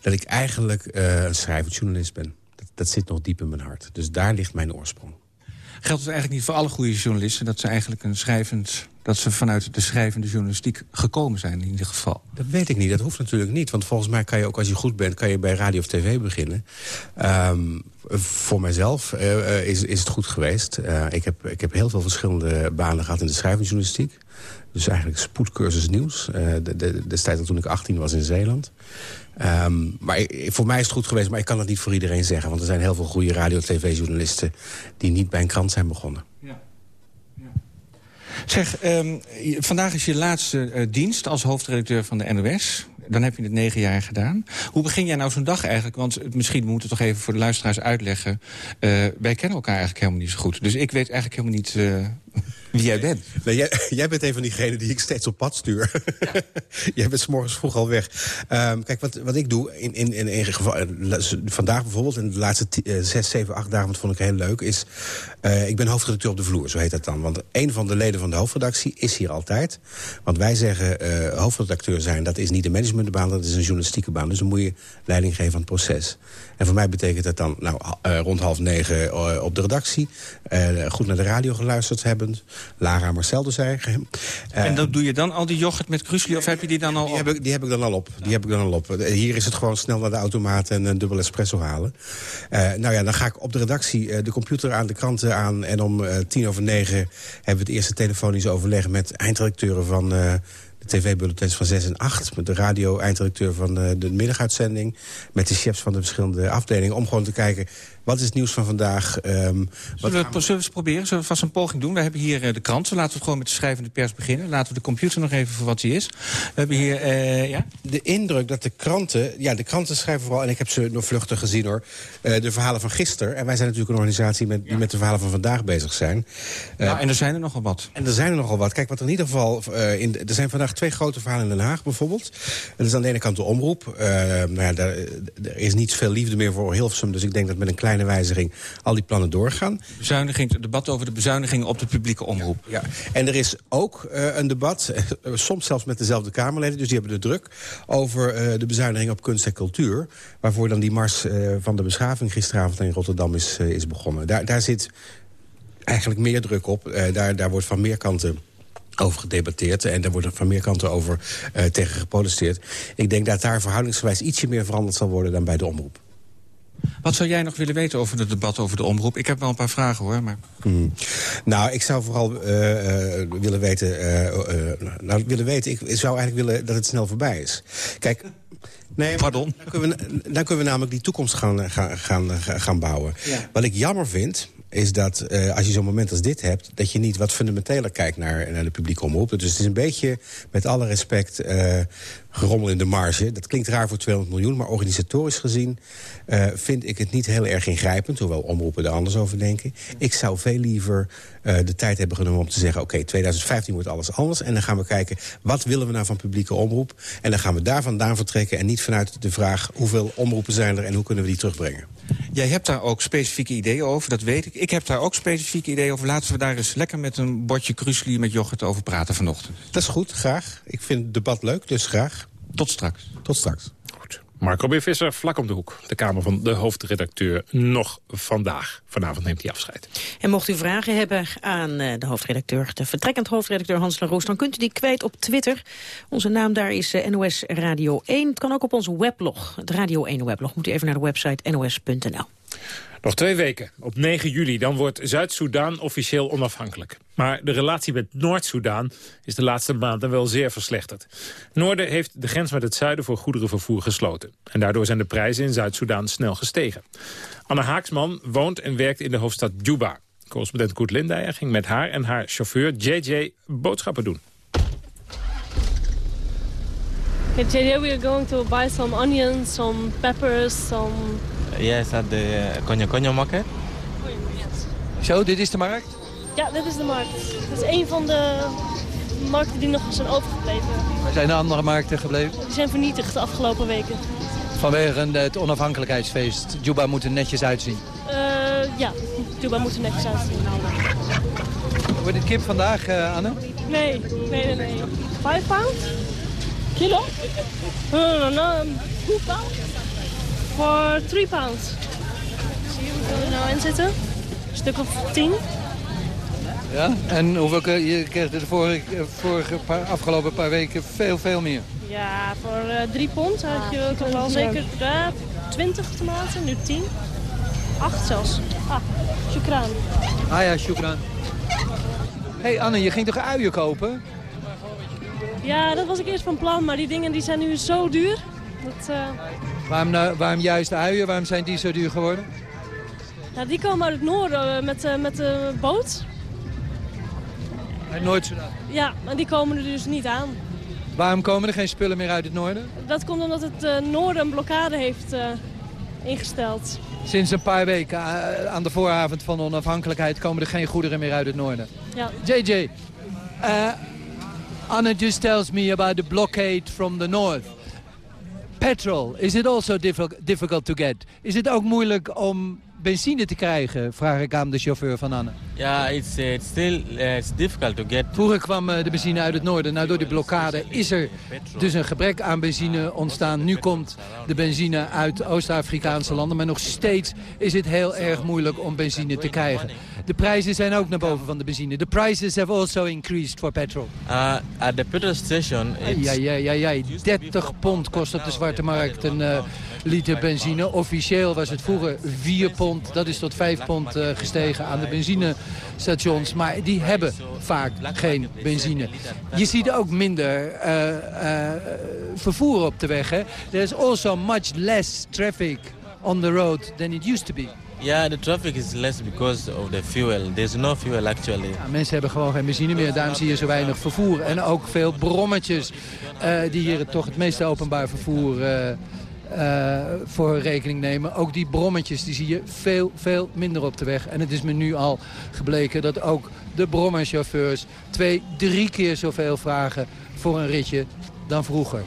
dat ik eigenlijk uh, een schrijvend ben. Dat, dat zit nog diep in mijn hart. Dus daar ligt mijn oorsprong. Geldt het eigenlijk niet voor alle goede journalisten... dat ze eigenlijk een schrijvend dat ze vanuit de schrijvende journalistiek gekomen zijn in ieder geval? Dat weet ik niet, dat hoeft natuurlijk niet. Want volgens mij kan je ook als je goed bent, kan je bij radio of tv beginnen. Um, voor mijzelf uh, is, is het goed geweest. Uh, ik, heb, ik heb heel veel verschillende banen gehad in de schrijvende journalistiek. Dus eigenlijk spoedcursus nieuws. Uh, de, de, destijds toen ik 18 was in Zeeland. Um, maar voor mij is het goed geweest, maar ik kan het niet voor iedereen zeggen. Want er zijn heel veel goede radio- en tv-journalisten... die niet bij een krant zijn begonnen. Zeg, um, vandaag is je laatste uh, dienst als hoofdredacteur van de NOS. Dan heb je het negen jaar gedaan. Hoe begin jij nou zo'n dag eigenlijk? Want misschien we moeten toch even voor de luisteraars uitleggen. Uh, wij kennen elkaar eigenlijk helemaal niet zo goed. Dus ik weet eigenlijk helemaal niet wie jij bent. Jij, bent een van diegenen die ik steeds op pad stuur. Jij bent s morgens vroeg al weg. Um, kijk, wat, wat ik doe, in, in, in, in geval, vandaag bijvoorbeeld... en de laatste uh, zes, zeven, acht dagen, wat vond ik heel leuk... is, uh, ik ben hoofdredacteur op de vloer, zo heet dat dan. Want een van de leden van de hoofdredactie is hier altijd. Want wij zeggen, uh, hoofdredacteur zijn, dat is niet een managementbaan... dat is een journalistieke baan. Dus dan moet je leiding geven aan het proces. En voor mij betekent dat dan nou, uh, rond half negen uh, op de redactie. Uh, goed naar de radio geluisterd hebben. Lara Marcel dus eigenlijk. en dat doe je dan al die yoghurt met krusli of heb je die dan al die op? Heb ik, die heb ik dan al op. Die heb ik dan al op. Hier is het gewoon snel naar de automaat en een dubbel espresso halen. nou ja, dan ga ik op de redactie de computer aan, de kranten aan. En om tien over negen hebben we het eerste telefonisch overleg met eindredacteuren van de tv-bulletins van 6 en 8... met de radio-eindredacteur van de, de middaguitzending... met de chefs van de verschillende afdelingen... om gewoon te kijken, wat is het nieuws van vandaag? Um, zullen, we, we... zullen we eens proberen? Zullen we vast een poging doen? We hebben hier uh, de kranten. Laten we gewoon met de schrijvende pers beginnen. Laten we de computer nog even voor wat die is. We hebben hier, uh, ja? De indruk dat de kranten... Ja, de kranten schrijven vooral, en ik heb ze nog vluchtig gezien hoor... Uh, de verhalen van gisteren. En wij zijn natuurlijk een organisatie met, die ja. met de verhalen van vandaag bezig zijn. Nou, en er zijn er nogal wat. En er zijn er nogal wat. Kijk, wat er in ieder geval... in, er zijn vandaag twee grote verhalen in Den Haag bijvoorbeeld. Dat is aan de ene kant de omroep. nou ja, daar, er is niet veel liefde meer voor Hilversum. Dus ik denk dat met een kleine wijziging al die plannen doorgaan. Bezuiniging, het debat over de bezuiniging op de publieke omroep. Ja, en er is ook uh, een debat, soms zelfs met dezelfde Kamerleden... dus die hebben de druk over uh, de bezuiniging op kunst en cultuur... waarvoor dan die mars uh, van de beschaving gisteravond in Rotterdam is, is begonnen. Daar, daar zit eigenlijk meer druk op. daar, daar wordt van meer kanten over gedebatteerd. En daar wordt van meer kanten over uh, tegen geprotesteerd. Ik denk dat daar verhoudingsgewijs ietsje meer veranderd zal worden dan bij de omroep. Wat zou jij nog willen weten over het debat over de omroep? Ik heb wel een paar vragen hoor. Maar... Hmm. Nou, ik zou vooral uh, uh, willen weten... Uh, nou, willen weten, ik zou eigenlijk willen dat het snel voorbij is. Kijk... Nee, Pardon? Dan kunnen, we, dan kunnen we namelijk die toekomst gaan, gaan, gaan, gaan bouwen. Ja. Wat ik jammer vind, is dat uh, als je zo'n moment als dit hebt... dat je niet wat fundamenteler kijkt naar, naar de publieke omroep. Dus het is een beetje, met alle respect, uh, gerommel in de marge. Dat klinkt raar voor 200 miljoen, maar organisatorisch gezien... Uh, vind ik het niet heel erg ingrijpend, hoewel omroepen er anders over denken. Ik zou veel liever uh, de tijd hebben genomen om te zeggen... oké, okay, 2015 wordt alles anders. En dan gaan we kijken, wat willen we nou van publieke omroep? En dan gaan we daar vandaan vertrekken en niet vanuit de vraag... hoeveel omroepen zijn er en hoe kunnen we die terugbrengen? Jij hebt daar ook specifieke ideeën over, dat weet ik. Ik heb daar ook specifieke ideeën over. Laten we daar eens lekker met een bordje krusli met yoghurt over praten vanochtend. Dat is goed, graag. Ik vind het debat leuk, dus graag. Tot straks. Tot straks. Goed. Marco B. Visser, vlak om de hoek. De Kamer van de hoofdredacteur nog vandaag. Vanavond neemt hij afscheid. En mocht u vragen hebben aan de hoofdredacteur, de vertrekkend hoofdredacteur Hans Laroes... dan kunt u die kwijt op Twitter. Onze naam daar is NOS Radio 1. Het kan ook op onze weblog, het Radio 1 weblog. Moet u even naar de website nos.nl. Nog twee weken. Op 9 juli dan wordt Zuid-Soedan officieel onafhankelijk. Maar de relatie met Noord-Soedan is de laatste maanden wel zeer verslechterd. Noorden heeft de grens met het zuiden voor goederenvervoer gesloten. En daardoor zijn de prijzen in Zuid-Soedan snel gestegen. Anne Haaksman woont en werkt in de hoofdstad Juba. Correspondent Koert Lindijer ging met haar en haar chauffeur JJ boodschappen doen. JJ, we are going to buy some onions, some peppers, some... Yes, at the Coño Coño market. Zo, dit is de markt? Ja, dit is de markt. Het is een van de markten die nog zijn overgebleven. Waar zijn de andere markten gebleven? Die zijn vernietigd de afgelopen weken. Vanwege het onafhankelijkheidsfeest. Juba moet er netjes uitzien. Uh, ja, Juba moet er netjes uitzien. Wordt dit kip vandaag, uh, Anne? Nee, nee, nee, nee. Vijf pound? Kilo? No, no, no, no. Two pound? Voor 3 pound. Zie je hoeveel er nou in zitten? Een stuk of 10. Ja, en hoeveel, je kreeg de vorige, vorige paar, afgelopen paar weken veel, veel meer. Ja, voor uh, 3 pond had je toch wel zeker uh, 20 tomaten, nu 10. 8 zelfs. Ah, shukran. Ah ja, shukran. hey Anne, je ging toch uien kopen? Ja, dat was ik eerst van plan, maar die dingen die zijn nu zo duur. Dat, uh... waarom, nou, waarom juist de uien? Waarom zijn die zo duur geworden? Ja, die komen uit het noorden met, uh, met de boot. Uit Noord-Sudan? Ja, en die komen er dus niet aan. Waarom komen er geen spullen meer uit het noorden? Dat komt omdat het uh, noorden een blokkade heeft ingesteld. Sinds een paar weken aan de vooravond van de onafhankelijkheid komen er geen goederen meer uit het noorden. Ja. JJ, Anna just tells me about the blockade from the north. Petrol, is it also difficult to get? Is het ook moeilijk om benzine te krijgen, vraag ik aan de chauffeur van Anne. Ja, it's, it's still uh, it's difficult to get. Vroeger kwam uh, de benzine uit het noorden. Nou, door die blokkade is er dus een gebrek aan benzine ontstaan. Nu komt de benzine uit Oost-Afrikaanse landen. Maar nog steeds is het heel erg moeilijk om benzine te krijgen. De prijzen zijn ook naar boven van de benzine. The prices have also increased for petrol. Uh, at the petrol station... Ja, ja, ja, ja. 30 pond kost op de zwarte markt een uh, liter benzine. Officieel was het vroeger 4 pond. Dat is tot 5 pond uh, gestegen aan de benzinestations. Maar die hebben vaak geen benzine. Je ziet ook minder vervoer op de weg. Hè? There's also much less traffic on the road than it used to be. Ja, de traffic is less because of the fuel. There's no fuel actually. Ja, mensen hebben gewoon geen benzine meer. Daarom zie je zo weinig vervoer. En ook veel brommetjes uh, die hier toch het meeste openbaar vervoer uh, voor rekening nemen. Ook die brommetjes die zie je veel, veel minder op de weg. En het is me nu al gebleken dat ook de brommerchauffeurs twee, drie keer zoveel vragen voor een ritje dan vroeger.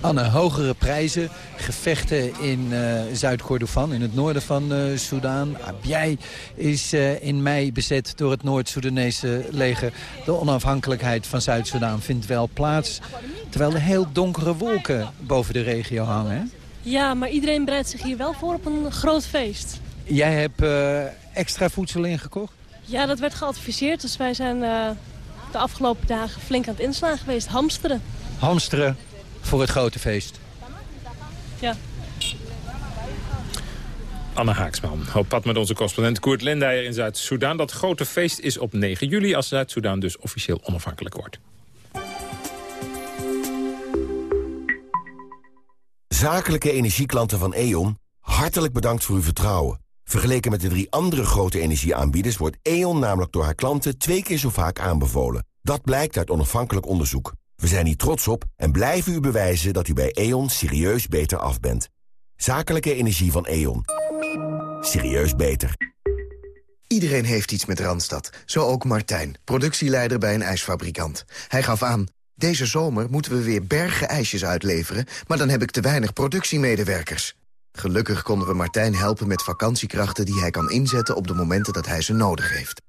Anne, hogere prijzen, gevechten in uh, Zuid-Kordofan, in het noorden van uh, Soudaan. Abyei is uh, in mei bezet door het Noord-Soedanese leger. De onafhankelijkheid van Zuid-Soedan vindt wel plaats, terwijl er heel donkere wolken boven de regio hangen. Ja, maar iedereen bereidt zich hier wel voor op een groot feest. Jij hebt extra voedsel ingekocht? Ja, dat werd geadviseerd, dus wij zijn de afgelopen dagen flink aan het inslaan geweest. Hamsteren. Hamsteren voor het grote feest. Ja. Anne Haaksman, op pad met onze correspondent Koert Lindijer in Zuid-Soedan. Dat grote feest is op 9 juli, als Zuid-Soedan dus officieel onafhankelijk wordt. Zakelijke energieklanten van E.ON, hartelijk bedankt voor uw vertrouwen. Vergeleken met de drie andere grote energieaanbieders... wordt E.ON namelijk door haar klanten twee keer zo vaak aanbevolen. Dat blijkt uit onafhankelijk onderzoek. We zijn hier trots op en blijven u bewijzen dat u bij E.ON serieus beter af bent. Zakelijke energie van E.ON. Serieus beter. Iedereen heeft iets met Randstad. Zo ook Martijn, productieleider bij een ijsfabrikant. Hij gaf aan, deze zomer moeten we weer bergen ijsjes uitleveren... maar dan heb ik te weinig productiemedewerkers. Gelukkig konden we Martijn helpen met vakantiekrachten... die hij kan inzetten op de momenten dat hij ze nodig heeft.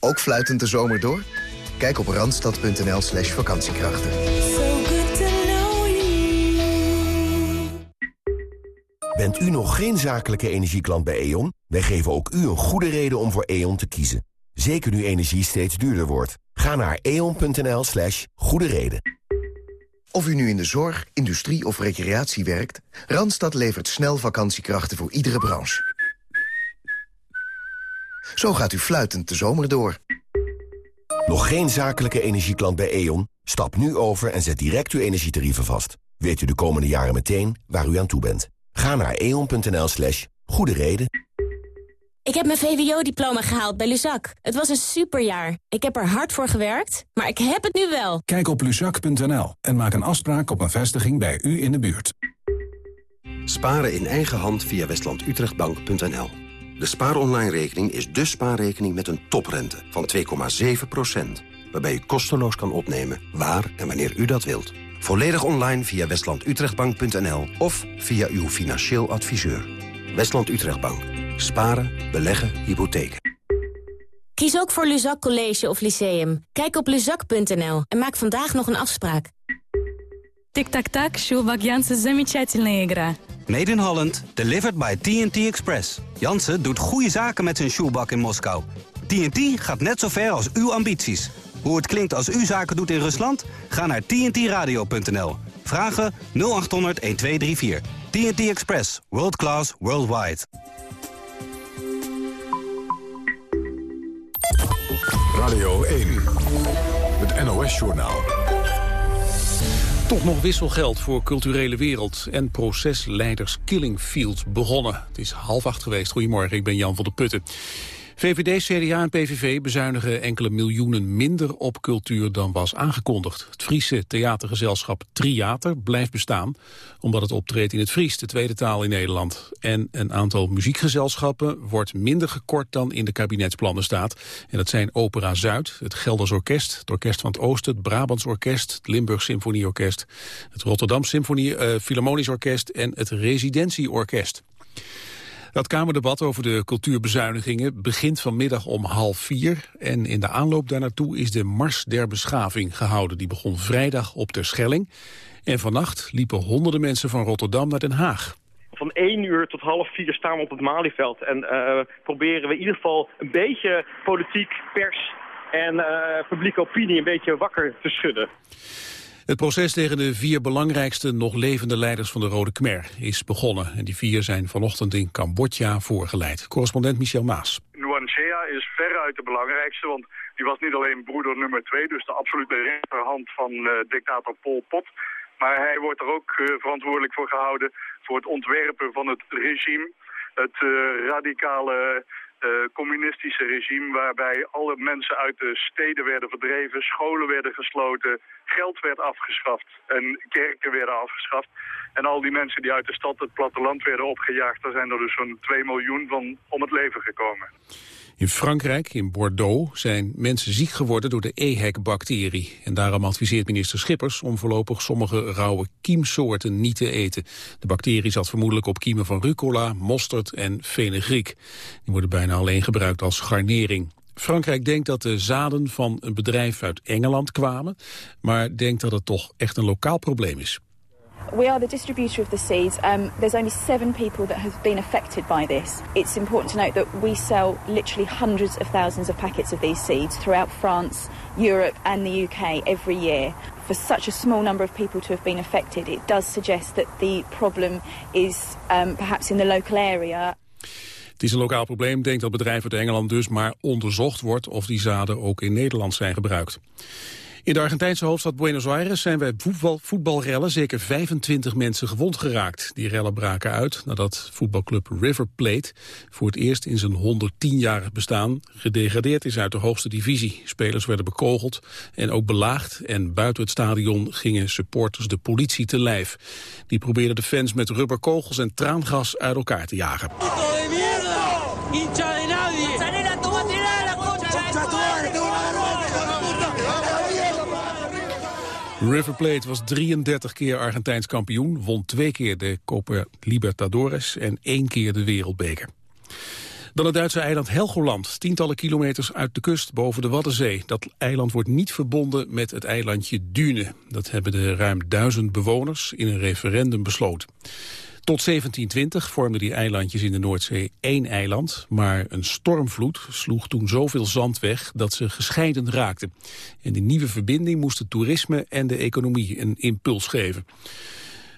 Ook fluitend de zomer door? Kijk op randstad.nl slash vakantiekrachten. Bent u nog geen zakelijke energieklant bij E.ON? Wij geven ook u een goede reden om voor E.ON te kiezen. Zeker nu energie steeds duurder wordt. Ga naar eon.nl slash goede reden. Of u nu in de zorg, industrie of recreatie werkt... Randstad levert snel vakantiekrachten voor iedere branche. Zo gaat u fluitend de zomer door. Nog geen zakelijke energieklant bij E.ON? Stap nu over en zet direct uw energietarieven vast. Weet u de komende jaren meteen waar u aan toe bent. Ga naar eon.nl slash goede reden. Ik heb mijn VWO-diploma gehaald bij Luzak. Het was een superjaar. Ik heb er hard voor gewerkt, maar ik heb het nu wel. Kijk op luzak.nl en maak een afspraak op een vestiging bij u in de buurt. Sparen in eigen hand via westlandutrechtbank.nl. De spaaronline-rekening is de spaarrekening met een toprente van 2,7%. Waarbij u kosteloos kan opnemen waar en wanneer u dat wilt. Volledig online via westlandutrechtbank.nl of via uw financieel adviseur. Westland Utrechtbank. Sparen, beleggen, hypotheken. Kies ook voor Luzak College of Lyceum. Kijk op luzak.nl en maak vandaag nog een afspraak. Tic-tac-tac, Sjoelbak Jansen, замечательная игра. Made in Holland, delivered by TNT Express. Jansen doet goede zaken met zijn shoebak in Moskou. TNT gaat net zo ver als uw ambities. Hoe het klinkt als u zaken doet in Rusland? Ga naar tntradio.nl. Vragen 0800 1234. TNT Express. World class, worldwide. Radio 1. Het NOS-journaal. Toch nog wisselgeld voor culturele wereld en procesleiders Killing Fields begonnen. Het is half acht geweest. Goedemorgen, ik ben Jan van der Putten. VVD, CDA en PVV bezuinigen enkele miljoenen minder op cultuur dan was aangekondigd. Het Friese theatergezelschap Triater blijft bestaan, omdat het optreedt in het Fries, de tweede taal in Nederland. En een aantal muziekgezelschappen wordt minder gekort dan in de kabinetsplannen staat. En dat zijn Opera Zuid, het Gelders Orkest, het Orkest van het Oosten, het Brabants Orkest, het Limburg Symfonieorkest, het Rotterdam Symfonie, uh, Philharmonisch Orkest en het Residentieorkest. Dat Kamerdebat over de cultuurbezuinigingen begint vanmiddag om half vier. En in de aanloop daarnaartoe is de Mars der Beschaving gehouden. Die begon vrijdag op ter Schelling. En vannacht liepen honderden mensen van Rotterdam naar Den Haag. Van één uur tot half vier staan we op het Malieveld. En uh, proberen we in ieder geval een beetje politiek, pers en uh, publieke opinie een beetje wakker te schudden. Het proces tegen de vier belangrijkste nog levende leiders van de Rode Khmer is begonnen. En die vier zijn vanochtend in Cambodja voorgeleid. Correspondent Michel Maas. Nguyen Chea is veruit de belangrijkste, want die was niet alleen broeder nummer twee... dus de absolute rechterhand van uh, dictator Pol Pot... maar hij wordt er ook uh, verantwoordelijk voor gehouden voor het ontwerpen van het regime... het uh, radicale uh, communistische regime waarbij alle mensen uit de steden werden verdreven, scholen werden gesloten, geld werd afgeschaft en kerken werden afgeschaft. En al die mensen die uit de stad het platteland werden opgejaagd, daar zijn er dus zo'n 2 miljoen van om het leven gekomen. In Frankrijk, in Bordeaux, zijn mensen ziek geworden door de EHEC-bacterie. En daarom adviseert minister Schippers om voorlopig sommige rauwe kiemsoorten niet te eten. De bacterie zat vermoedelijk op kiemen van rucola, mosterd en fenugreek. Die worden bijna alleen gebruikt als garnering. Frankrijk denkt dat de zaden van een bedrijf uit Engeland kwamen, maar denkt dat het toch echt een lokaal probleem is. We are the distributor of the seeds. Um, there's only seven people that have been affected by this. It's important to note that we sell literally hundreds of thousands of packets of these seeds throughout France, Europe and the UK every year. For such a small number of people to have been affected, it does suggest that the problem is um, perhaps in the local area. Het is een lokaal probleem, denkt dat bedrijf uit Engeland dus, maar onderzocht wordt of die zaden ook in Nederland zijn gebruikt. In de Argentijnse hoofdstad Buenos Aires zijn bij voetbal, voetbalrellen zeker 25 mensen gewond geraakt. Die rellen braken uit nadat voetbalclub River Plate voor het eerst in zijn 110-jarig bestaan gedegradeerd is uit de hoogste divisie. Spelers werden bekogeld en ook belaagd en buiten het stadion gingen supporters de politie te lijf. Die probeerden de fans met rubberkogels en traangas uit elkaar te jagen. River Plate was 33 keer Argentijns kampioen, won twee keer de Copa Libertadores en één keer de Wereldbeker. Dan het Duitse eiland Helgoland, tientallen kilometers uit de kust boven de Waddenzee. Dat eiland wordt niet verbonden met het eilandje Dune. Dat hebben de ruim duizend bewoners in een referendum besloten. Tot 1720 vormden die eilandjes in de Noordzee één eiland, maar een stormvloed sloeg toen zoveel zand weg dat ze gescheiden raakten. En die nieuwe verbinding moest het toerisme en de economie een impuls geven.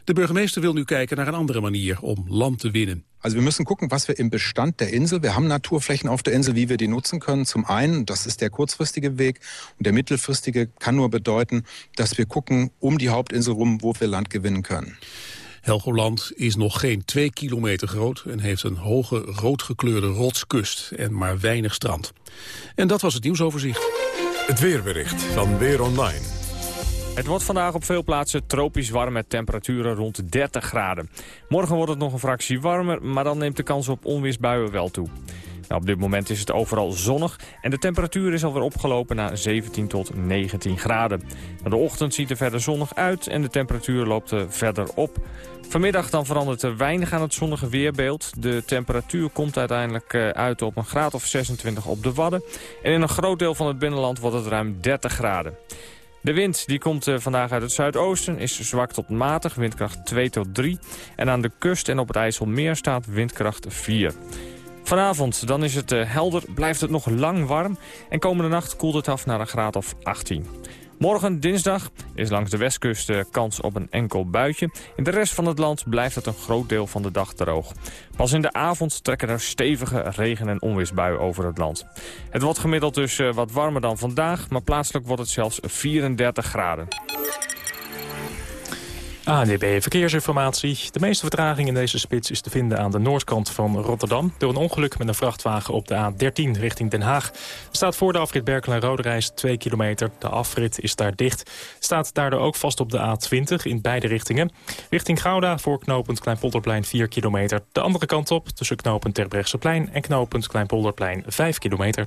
De burgemeester wil nu kijken naar een andere manier om land te winnen. Also wir müssen gucken, was wir im Bestand der Insel, wir haben Naturflächen auf der Insel, wie wir die nutzen können. Zum einen, das ist der kurzfristige Weg und der mittelfristige kann nur bedeuten, dass wir gucken um die Hauptinsel rum, Land gewinnen können. Helgoland is nog geen twee kilometer groot en heeft een hoge roodgekleurde rotskust en maar weinig strand. En dat was het nieuwsoverzicht. Het weerbericht van Weer Online. Het wordt vandaag op veel plaatsen tropisch warm met temperaturen rond 30 graden. Morgen wordt het nog een fractie warmer, maar dan neemt de kans op onweersbuien wel toe. Nou, op dit moment is het overal zonnig en de temperatuur is alweer opgelopen naar 17 tot 19 graden. De ochtend ziet er verder zonnig uit en de temperatuur loopt er verder op. Vanmiddag dan verandert er weinig aan het zonnige weerbeeld. De temperatuur komt uiteindelijk eh, uit op een graad of 26 op de Wadden. En in een groot deel van het binnenland wordt het ruim 30 graden. De wind die komt eh, vandaag uit het zuidoosten, is zwak tot matig, windkracht 2 tot 3. En aan de kust en op het IJsselmeer staat windkracht 4. Vanavond dan is het eh, helder, blijft het nog lang warm en komende nacht koelt het af naar een graad of 18. Morgen, dinsdag, is langs de westkust de kans op een enkel buitje. In de rest van het land blijft het een groot deel van de dag droog. Pas in de avond trekken er stevige regen- en onweersbuien over het land. Het wordt gemiddeld dus eh, wat warmer dan vandaag, maar plaatselijk wordt het zelfs 34 graden. ANDB Verkeersinformatie. De meeste vertraging in deze spits is te vinden aan de noordkant van Rotterdam... door een ongeluk met een vrachtwagen op de A13 richting Den Haag. Staat voor de afrit Berkel en Roderijs 2 kilometer. De afrit is daar dicht. Staat daardoor ook vast op de A20 in beide richtingen. Richting Gouda voor knooppunt Kleinpolderplein 4 kilometer. De andere kant op tussen knooppunt Terbrechtseplein en knooppunt Kleinpolderplein 5 kilometer.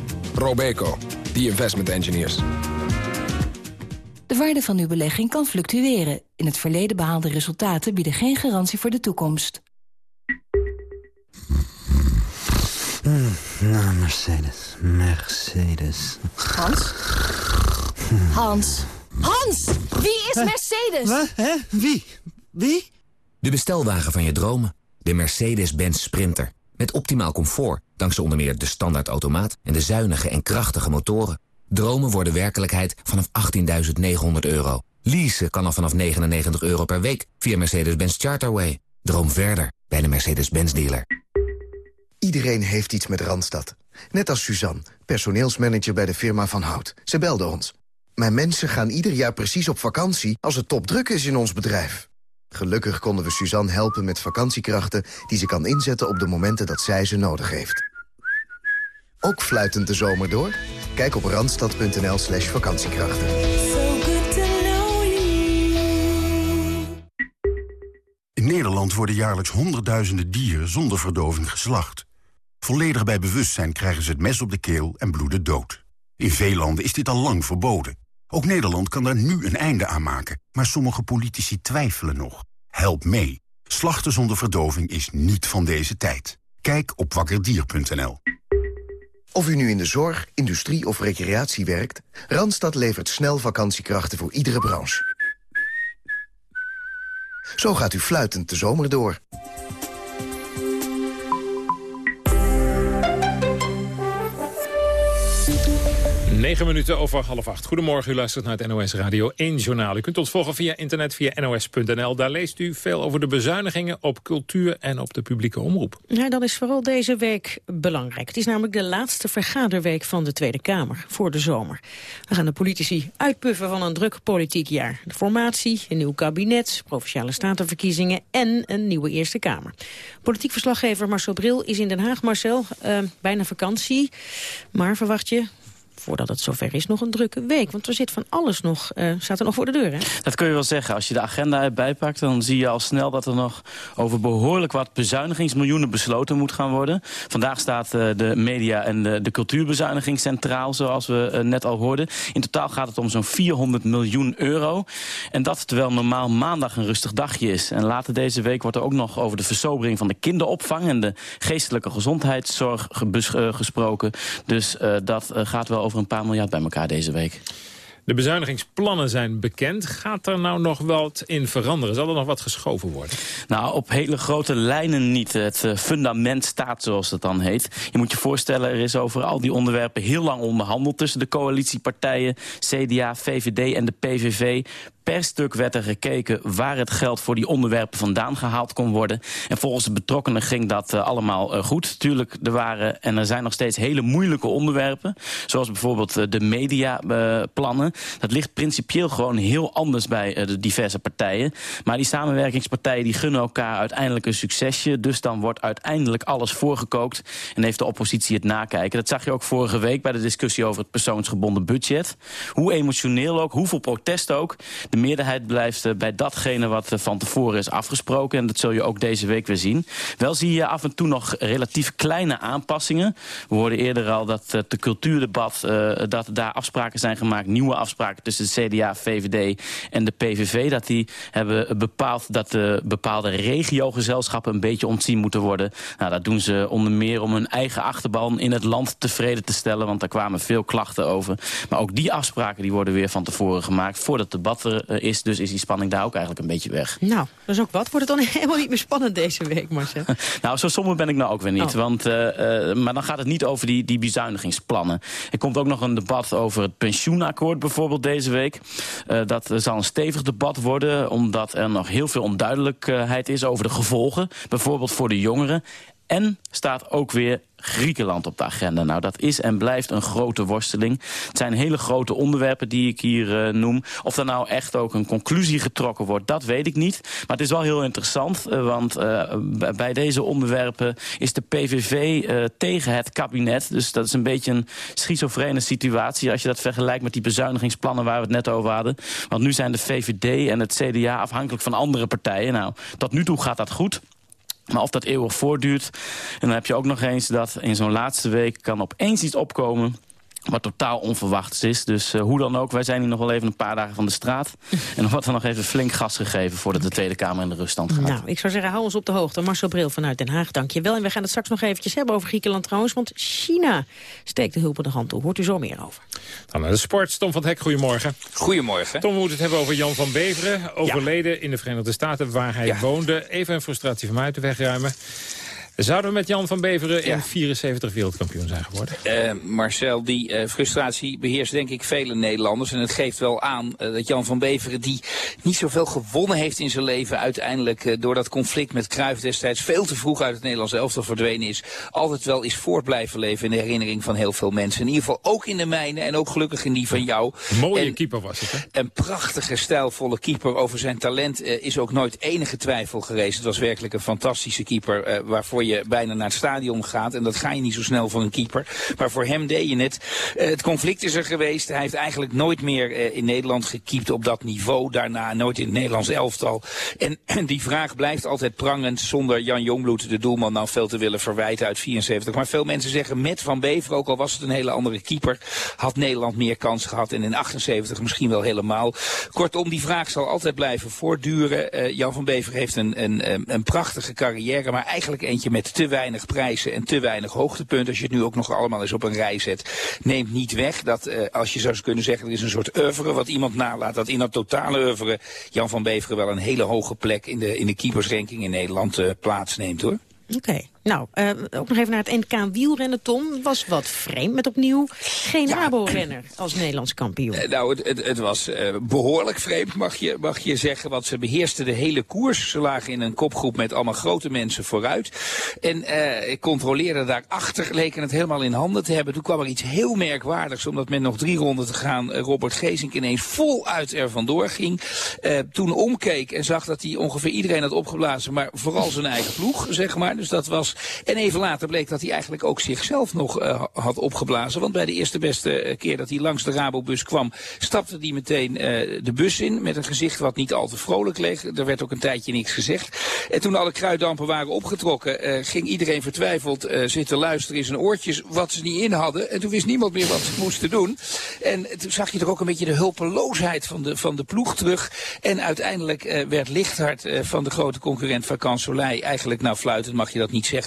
Robeco, the investment engineers. De waarde van uw belegging kan fluctueren. In het verleden behaalde resultaten bieden geen garantie voor de toekomst. Mm, nou, Mercedes. Mercedes. Hans? Hans? Hans! Wie is Mercedes? Wat? Hè? Wie? Wie? De bestelwagen van je dromen. De Mercedes-Benz Sprinter. Met optimaal comfort, dankzij onder meer de standaard automaat... en de zuinige en krachtige motoren. Dromen worden werkelijkheid vanaf 18.900 euro. Leasen kan al vanaf 99 euro per week via Mercedes-Benz Charterway. Droom verder bij de Mercedes-Benz dealer. Iedereen heeft iets met Randstad. Net als Suzanne, personeelsmanager bij de firma Van Hout. Ze belde ons. Mijn mensen gaan ieder jaar precies op vakantie als het topdruk is in ons bedrijf. Gelukkig konden we Suzanne helpen met vakantiekrachten... die ze kan inzetten op de momenten dat zij ze nodig heeft. Ook fluitend de zomer door? Kijk op randstad.nl slash vakantiekrachten. In Nederland worden jaarlijks honderdduizenden dieren zonder verdoving geslacht. Volledig bij bewustzijn krijgen ze het mes op de keel en bloeden dood. In veel landen is dit al lang verboden. Ook Nederland kan daar nu een einde aan maken. Maar sommige politici twijfelen nog. Help mee. Slachten zonder verdoving is niet van deze tijd. Kijk op wakkerdier.nl. Of u nu in de zorg, industrie of recreatie werkt... Randstad levert snel vakantiekrachten voor iedere branche. Zo gaat u fluitend de zomer door. 9 minuten over half acht. Goedemorgen, u luistert naar het NOS Radio 1 Journaal. U kunt ons volgen via internet, via nos.nl. Daar leest u veel over de bezuinigingen op cultuur en op de publieke omroep. Ja, dat is vooral deze week belangrijk. Het is namelijk de laatste vergaderweek van de Tweede Kamer voor de zomer. Dan gaan de politici uitpuffen van een druk politiek jaar. De formatie, een nieuw kabinet, provinciale statenverkiezingen en een nieuwe Eerste Kamer. Politiek verslaggever Marcel Bril is in Den Haag. Marcel, uh, bijna vakantie, maar verwacht je voordat het zover is, nog een drukke week. Want er zit van alles nog, uh, staat er nog voor de deur, hè? Dat kun je wel zeggen. Als je de agenda erbij pakt, dan zie je al snel dat er nog over behoorlijk wat bezuinigingsmiljoenen besloten moet gaan worden. Vandaag staat uh, de media en de, cultuurbezuiniging centraal, zoals we uh, net al hoorden. In totaal gaat het om zo'n 400 miljoen euro. En dat terwijl normaal maandag een rustig dagje is. En later deze week wordt er ook nog over de versobering van de kinderopvang en de geestelijke gezondheidszorg gesproken. Dus dat gaat wel over over een paar miljard bij elkaar deze week. De bezuinigingsplannen zijn bekend. Gaat er nou nog wat in veranderen? Zal er nog wat geschoven worden? Nou, op hele grote lijnen niet. Het eh, fundament staat, zoals het dan heet. Je moet je voorstellen, er is over al die onderwerpen heel lang onderhandeld... tussen de coalitiepartijen, CDA, VVD en de PVV per stuk werd er gekeken waar het geld voor die onderwerpen vandaan gehaald kon worden. En volgens de betrokkenen ging dat uh, allemaal uh, goed. Tuurlijk, er waren en er zijn nog steeds hele moeilijke onderwerpen. Zoals bijvoorbeeld uh, de mediaplannen. dat ligt principieel gewoon heel anders bij de diverse partijen. Maar die samenwerkingspartijen die gunnen elkaar uiteindelijk een succesje. Dus dan wordt uiteindelijk alles voorgekookt. En heeft de oppositie het nakijken. Dat zag je ook vorige week bij de discussie over het persoonsgebonden budget. Hoe emotioneel ook, hoeveel protest ook. De meerderheid blijft eh, bij datgene wat eh, van tevoren is afgesproken. En dat zul je ook deze week weer zien. Wel zie je af en toe nog relatief kleine aanpassingen. We hoorden eerder al dat het eh, cultuurdebat, dat daar afspraken zijn gemaakt. Nieuwe afspraken tussen de CDA, VVD en de PVV. Dat die hebben bepaald dat de bepaalde regiogezelschappen een beetje ontzien moeten worden. Nou, dat doen ze onder meer om hun eigen achterban in het land tevreden te stellen. Want daar kwamen veel klachten over. Maar ook die afspraken die worden weer van tevoren gemaakt voordat het debat er eh, is. Dus is die spanning daar ook eigenlijk een beetje weg. Nou, dat is ook wat. Wordt het dan helemaal niet meer spannend deze week, Marcel? nou, zo somber ben ik nou ook weer niet. Oh. Want, uh, maar dan gaat het niet over die, die bezuinigingsplannen. Er komt ook nog een debat over het pensioenakkoord bijvoorbeeld deze week. Uh, dat zal een stevig debat worden, omdat er nog heel veel onduidelijkheid is over de gevolgen. Bijvoorbeeld voor de jongeren. En staat ook weer Griekenland op de agenda. Nou, dat is en blijft een grote worsteling. Het zijn hele grote onderwerpen die ik hier uh, noem. Of er nou echt ook een conclusie getrokken wordt, dat weet ik niet. Maar het is wel heel interessant, uh, want uh, bij deze onderwerpen is de PVV tegen het kabinet. Dus dat is een beetje een schizofrene situatie als je dat vergelijkt met die bezuinigingsplannen waar we het net over hadden. Want nu zijn de VVD en het CDA afhankelijk van andere partijen. Nou, tot nu toe gaat dat goed. Maar of dat eeuwig voortduurt. En dan heb je ook nog eens dat in zo'n laatste week kan opeens iets opkomen wat totaal onverwachts is. Dus uh, hoe dan ook, wij zijn hier nog wel even een paar dagen van de straat. en dan wordt er nog even flink gas gegeven... voordat de Tweede Kamer in de ruststand gaat. Nou, ik zou zeggen, hou ons op de hoogte. Marcel Bril vanuit Den Haag, dank je wel. En we gaan het straks nog eventjes hebben over Griekenland trouwens... want China steekt de hulp in de hand toe. Hoort u zo meer over. Dan naar de sport. Tom van het Hek, goedemorgen. Goedemorgen. Tom, we moeten het hebben over Jan van Beveren. Overleden ja. in de Verenigde Staten, waar hij ja. woonde. Even een frustratie van mij uit de wegruimen. Zouden we met Jan van Beveren in 74 wereldkampioen zijn geworden? Uh, Marcel, die uh, frustratie beheerst denk ik vele Nederlanders. En het geeft wel aan uh, dat Jan van Beveren, die niet zoveel gewonnen heeft in zijn leven... uiteindelijk door dat conflict met Cruijff destijds veel te vroeg uit het Nederlands elftal verdwenen is... altijd wel is voort blijven leven in de herinnering van heel veel mensen. In ieder geval ook in de mijne en ook gelukkig in die van jou. Een mooie en, keeper was het, hè? Een prachtige, stijlvolle keeper. Over zijn talent is ook nooit enige twijfel geweest. Het was werkelijk een fantastische keeper waarvoor je bijna naar het stadion gaat. En dat ga je niet zo snel voor een keeper. Maar voor hem deed je het. Uh, het conflict is er geweest. Hij heeft eigenlijk nooit meer uh, in Nederland gekiept op dat niveau. Daarna nooit in het Nederlands elftal. En, die vraag blijft altijd prangend zonder Jan Jongbloed, de doelman, nou veel te willen verwijten uit 74. Maar veel mensen zeggen met Van Bever, ook al was het een hele andere keeper, had Nederland meer kans gehad. En in 78 misschien wel helemaal. Kortom, die vraag zal altijd blijven voortduren. Uh, Jan van Bever heeft een, een, een prachtige carrière, maar eigenlijk eentje met te weinig prijzen en te weinig hoogtepunten. Als je het nu ook nog allemaal eens op een rij zet, neemt niet weg dat uh, als je zou kunnen zeggen, er is een soort oeuvre wat iemand nalaat, dat in dat totale oeuvre Jan van Beveren wel een hele hoge plek in de, in de keepersranking in Nederland uh, plaatsneemt hoor. Oké. Nou, uh, ook nog even naar het NK wielrennen, Tom. Was wat vreemd met opnieuw geen ja. Rabo-renner als Nederlands kampioen. Uh, nou, het, het, het was uh, behoorlijk vreemd, mag je, mag je zeggen. Want ze beheersten de hele koers. Ze lagen in een kopgroep met allemaal grote mensen vooruit. En ik controleerde daarachter, leken het helemaal in handen te hebben. Toen kwam er iets heel merkwaardigs, omdat met nog drie ronden te gaan... Robert Geesink ineens voluit er vandoor ging. toen omkeek en zag dat hij ongeveer iedereen had opgeblazen... maar vooral zijn eigen ploeg, zeg maar. Dus dat was En even later bleek dat hij eigenlijk ook zichzelf nog uh, had opgeblazen. Want bij de eerste beste keer dat hij langs de Rabobus kwam, stapte hij meteen uh, de bus in met een gezicht wat niet al te vrolijk leeg. Er werd ook een tijdje niks gezegd. En toen alle kruiddampen waren opgetrokken, ging iedereen vertwijfeld zitten luisteren in zijn oortjes wat ze niet in hadden. En toen wist niemand meer wat ze moesten doen. En toen zag je er ook een beetje de hulpeloosheid van de, van de ploeg terug. En uiteindelijk werd Lichthart van de grote concurrent Vacan Soleil eigenlijk, nou fluitend mag je dat niet zeggen,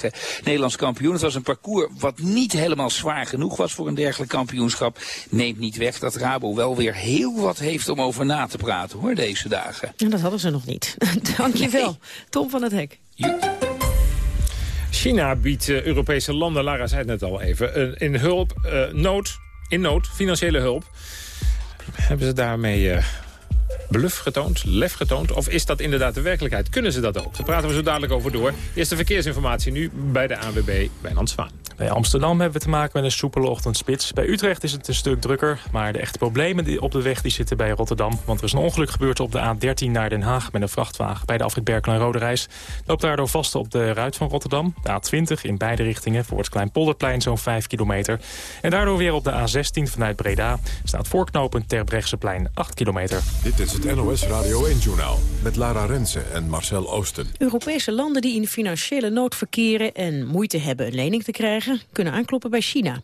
Nederlands kampioen. Het was een parcours wat niet helemaal zwaar genoeg was voor een dergelijk kampioenschap. Neemt niet weg dat Rabo wel weer heel wat heeft om over na te praten hoor, deze dagen. En dat hadden ze nog niet. Dankjewel, nee. Tom van het Hek. China biedt uh, Europese landen, Lara zei het net al even, uh, in hulp, uh, nood, in nood, financiële hulp. Hebben ze daarmee bluff getoond, lef getoond? Of is dat inderdaad de werkelijkheid? Kunnen ze dat ook? Daar praten we zo dadelijk over door. Eerste verkeersinformatie nu bij de ANWB bij Zwaan. Bij Amsterdam hebben we te maken met een soepele ochtendspits. Bij Utrecht is het een stuk drukker, maar de echte problemen op de weg die zitten bij Rotterdam. Want er is een ongeluk gebeurd op de A13 naar Den Haag met een vrachtwagen bij de afrit Berkel en Rode Reis. Loopt daardoor vast op de ruit van Rotterdam. De A20 in beide richtingen voor het Kleinpolderplein zo'n 5 kilometer. En daardoor weer op de A16 vanuit Breda staat voorknopend Terbrechtseplein 8 kilometer. Dit is het NOS Radio 1-journaal met Lara Rensen en Marcel Oosten. Europese landen die in financiële nood verkeren en moeite hebben een lening te krijgen... kunnen aankloppen bij China.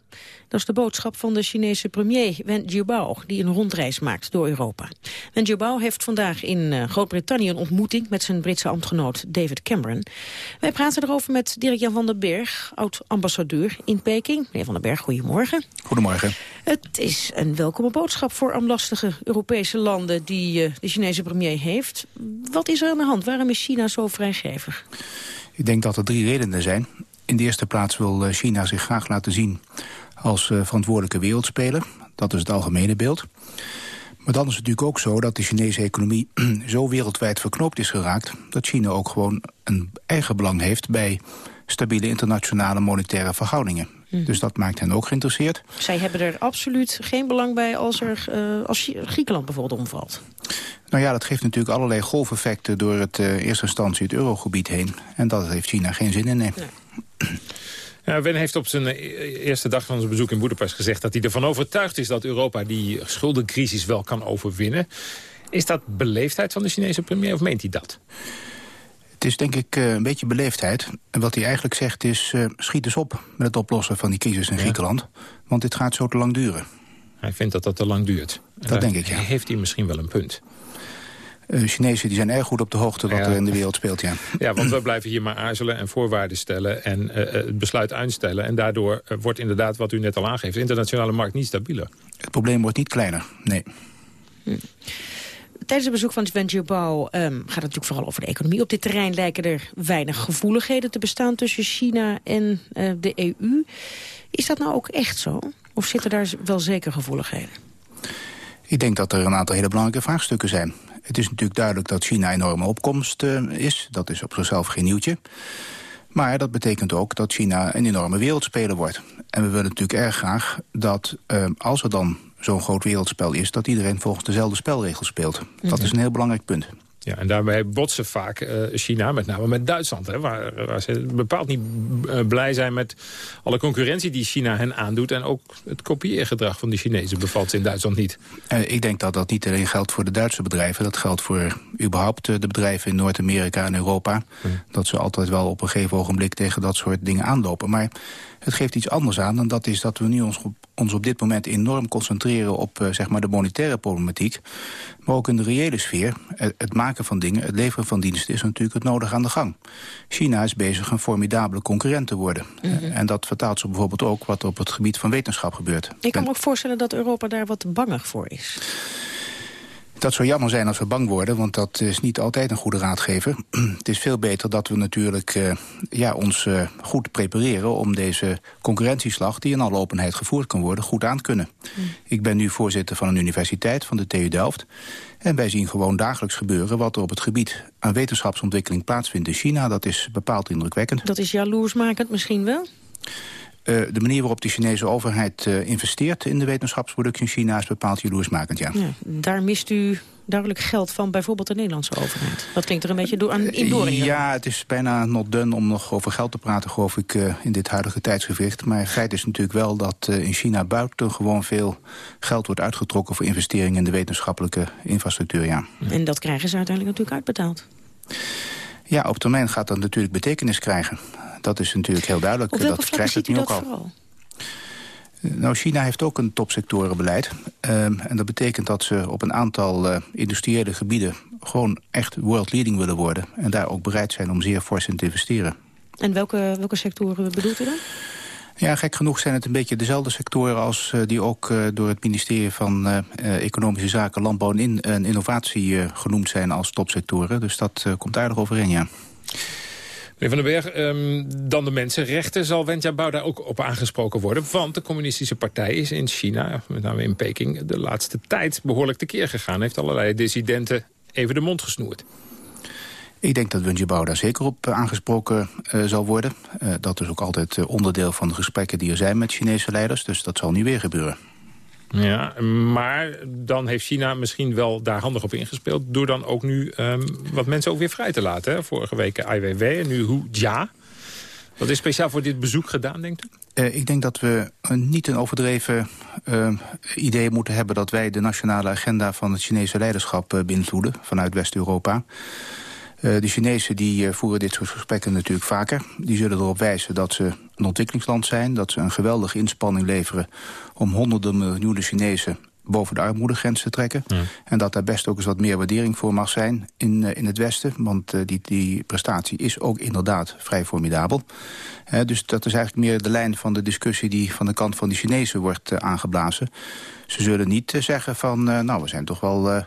Dat is de boodschap van de Chinese premier Wen Jiabao... die een rondreis maakt door Europa. Wen Jiabao heeft vandaag in eh, Groot-Brittannië een ontmoeting... met zijn Britse ambtgenoot David Cameron. Wij praten erover met Dirk-Jan van den Berg, oud-ambassadeur in Peking. Meneer van den Berg, goedemorgen. Goedemorgen. Het is een welkome boodschap voor armlastige Europese landen... die uh, de Chinese premier heeft. Wat is er aan de hand? Waarom is China zo vrijgevig? Ik denk dat er drie redenen zijn. In de eerste plaats wil eh, China zich graag laten zien als uh, verantwoordelijke wereldspeler. Dat is het algemene beeld. Maar dan is het natuurlijk ook zo dat de Chinese economie zo wereldwijd verknoopt is geraakt... dat China ook gewoon een eigen belang heeft bij stabiele internationale monetaire verhoudingen. Mhm. Dus dat maakt hen ook geïnteresseerd. Zij hebben er absoluut geen belang bij als, er, uh, als Griekenland bijvoorbeeld omvalt. Nou ja, dat geeft natuurlijk allerlei golfeffecten door het uh, eerste instantie het eurogebied heen. En dat heeft China geen zin in, nee. nee. Ja, Wen heeft op zijn e-, eerste dag van zijn bezoek in Boedapest gezegd... dat hij ervan overtuigd is dat Europa die schuldencrisis wel kan overwinnen. Is dat beleefdheid van de Chinese premier of meent hij dat? Het is denk ik uh, een beetje beleefdheid. En wat hij eigenlijk zegt is, uh, schiet eens op met het oplossen van die crisis in ja. Griekenland. Want dit gaat zo te lang duren. Hij vindt dat dat te lang duurt. Dat denk ik, ja. Heeft hij misschien wel een punt. Uh, Chinezen die zijn erg goed op de hoogte wat ja. er in de wereld speelt, ja. Ja, want we blijven hier maar aarzelen en voorwaarden stellen en uh, het besluit uitstellen. En daardoor wordt inderdaad, wat u net al aangeeft, de internationale markt niet stabieler. Het probleem wordt niet kleiner, nee. Hm. Tijdens het bezoek van Sven Jiabao um, gaat het natuurlijk vooral over de economie. Op dit terrein lijken er weinig gevoeligheden te bestaan tussen China en uh, de EU. Is dat nou ook echt zo? Of zitten daar wel zeker gevoeligheden? Ik denk dat er een aantal hele belangrijke vraagstukken zijn. Het is natuurlijk duidelijk dat China enorme opkomst uh, is. Dat is op zichzelf geen nieuwtje. Maar dat betekent ook dat China een enorme wereldspeler wordt. En we willen natuurlijk erg graag dat uh, als er dan zo'n groot wereldspel is... dat iedereen volgens dezelfde spelregels speelt. Mm -hmm. Dat is een heel belangrijk punt. Ja, en daarbij botsen vaak uh, China, met name met Duitsland. Hè, waar, waar, ze bepaald niet uh, blij zijn met alle concurrentie die China hen aandoet. En ook het kopieergedrag van de Chinezen bevalt ze in Duitsland niet. Uh, ik denk dat dat niet alleen geldt voor de Duitse bedrijven. Dat geldt voor überhaupt de bedrijven in Noord-Amerika en Europa. Mm. Dat ze altijd wel op een gegeven ogenblik tegen dat soort dingen aanlopen. Maar het geeft iets anders aan. En dat is dat we nu ons op, ons op dit moment enorm concentreren op zeg maar de monetaire problematiek. Maar ook in de reële sfeer. Het, maken van dingen, het leveren van diensten is natuurlijk het nodig aan de gang. China is bezig een formidabele concurrent te worden. Mm -hmm. En dat vertaalt zich bijvoorbeeld ook wat op het gebied van wetenschap gebeurt. Ik kan me ook voorstellen dat Europa daar wat bangig voor is. Dat zou jammer zijn als we bang worden, want dat is niet altijd een goede raadgever. Het is veel beter dat we natuurlijk uh, ja, ons uh, goed prepareren... om deze concurrentieslag, die in alle openheid gevoerd kan worden, goed aan te kunnen. Mm. Ik ben nu voorzitter van een universiteit, van de TU Delft. En wij zien gewoon dagelijks gebeuren wat er op het gebied aan wetenschapsontwikkeling plaatsvindt in China. Dat is bepaald indrukwekkend. Dat is jaloersmakend misschien wel? Uh, de manier waarop de Chinese overheid uh, investeert in de wetenschapsproductie in China is bepaald jaloersmakend, ja. ja. Daar mist u duidelijk geld van bijvoorbeeld de Nederlandse overheid. Dat klinkt er een beetje door, aan, in door. Ja, het is bijna not done om nog over geld te praten, geloof ik, uh, in dit huidige tijdsgewicht. Maar feit is natuurlijk wel dat in China buitengewoon veel geld wordt uitgetrokken voor investeringen in de wetenschappelijke infrastructuur, ja. En dat krijgen ze uiteindelijk natuurlijk uitbetaald. Ja, op termijn gaat dat natuurlijk betekenis krijgen. Dat is natuurlijk heel duidelijk. Op dat krijgt het nu ook al. Vooral? Nou, China heeft ook een topsectorenbeleid. Uh, en dat betekent dat ze op een aantal uh, industriële gebieden... gewoon echt world leading willen worden. En daar ook bereid zijn om zeer fors in te investeren. En welke, welke sectoren bedoelt u dan? Ja, gek genoeg zijn het een beetje dezelfde sectoren... als uh, die ook uh, door het ministerie van uh, Economische Zaken, Landbouw en, in, en Innovatie genoemd zijn als topsectoren. Dus dat komt aardig overeen, ja. Meneer Van den Berg, um, dan de mensenrechten. Zal Wen Jiabao daar ook op aangesproken worden? Want de communistische partij is in China, met name in Peking... de laatste tijd behoorlijk tekeer gegaan. Heeft allerlei dissidenten even de mond gesnoerd. Ik denk dat Jiabao daar zeker op aangesproken uh, zal worden. Uh, dat is ook altijd onderdeel van de gesprekken die er zijn met Chinese leiders. Dus dat zal nu weer gebeuren. Ja, maar dan heeft China misschien wel daar handig op ingespeeld... door dan ook nu um, wat mensen ook weer vrij te laten. Hè? Vorige week IWW en nu Hu Jia. Wat is speciaal voor dit bezoek gedaan, denkt u? Uh, ik denk dat we niet een overdreven uh, idee moeten hebben... dat wij de nationale agenda van het Chinese leiderschap uh, beïnvloeden... vanuit West-Europa. Uh, de Chinezen die uh, voeren dit soort gesprekken natuurlijk vaker. Die zullen erop wijzen dat ze een ontwikkelingsland zijn... dat ze een geweldige inspanning leveren om honderden miljoenen Chinezen boven de armoedegrens te trekken. Ja. En dat daar best ook eens wat meer waardering voor mag zijn in, uh, in het Westen. Want die, die prestatie is ook inderdaad vrij formidabel. Dus dat is eigenlijk meer de lijn van de discussie... die van de kant van de Chinezen wordt aangeblazen. Ze zullen niet zeggen van, nou, we zijn toch wel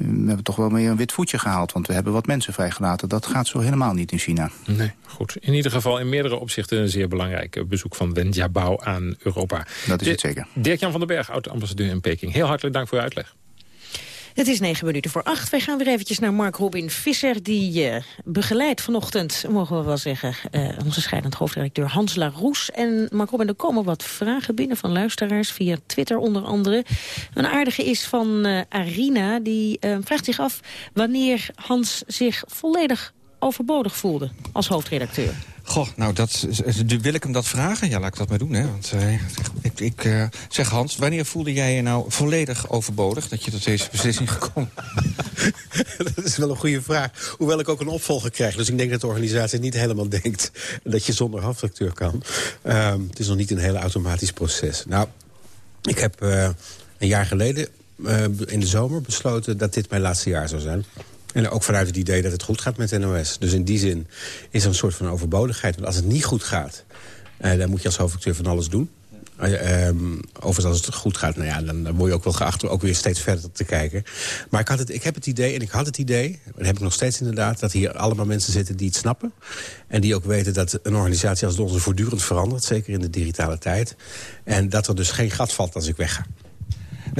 we hebben toch wel meer een wit voetje gehaald... want we hebben wat mensen vrijgelaten. Dat gaat zo helemaal niet in China. Nee, goed. In ieder geval in meerdere opzichten een zeer belangrijk bezoek van Wen Jiabao aan Europa. Dat is het zeker. Dirk-Jan van den Berg, oud-ambassadeur in Peking. Heel hartelijk dank voor uw uitleg. Het is negen minuten voor acht. Wij gaan weer eventjes naar Mark Robin Visser. Die uh, begeleidt vanochtend, mogen we wel zeggen, uh, onze scheidend hoofdredacteur Hans Laroes. En Mark Robin, er komen wat vragen binnen van luisteraars via Twitter onder andere. Een aardige is van uh, Arina. Die vraagt zich af wanneer Hans zich volledig overbodig voelde als hoofdredacteur. Goh, nou, dat, wil ik hem dat vragen? Ja, laat ik dat maar doen. Hè? Want, uh, ik, ik uh, zeg Hans, wanneer voelde jij je nou volledig overbodig... dat je tot deze beslissing gekomen Dat is wel een goede vraag. Hoewel ik ook een opvolger krijg. Dus ik denk dat de organisatie niet helemaal denkt... dat je zonder hoofdredacteur kan. Uh, het is nog niet een hele automatisch proces. Nou, ik heb uh, een jaar geleden in de zomer besloten... dat dit mijn laatste jaar zou zijn. En ook vanuit het idee dat het goed gaat met NOS. Dus in die zin is er een soort van overbodigheid. Want als het niet goed gaat, uh, dan moet je als hoofdacteur van alles doen. Uh, um, overigens, als het goed gaat, nou ja, dan, dan word je ook wel geacht... ook weer steeds verder te kijken. Maar ik, had het, ik heb het idee, en ik had het idee... en dat heb ik nog steeds inderdaad... dat hier allemaal mensen zitten die het snappen. En die ook weten dat een organisatie als de onze voortdurend verandert. Zeker in de digitale tijd. En dat er dus geen gat valt als ik wegga.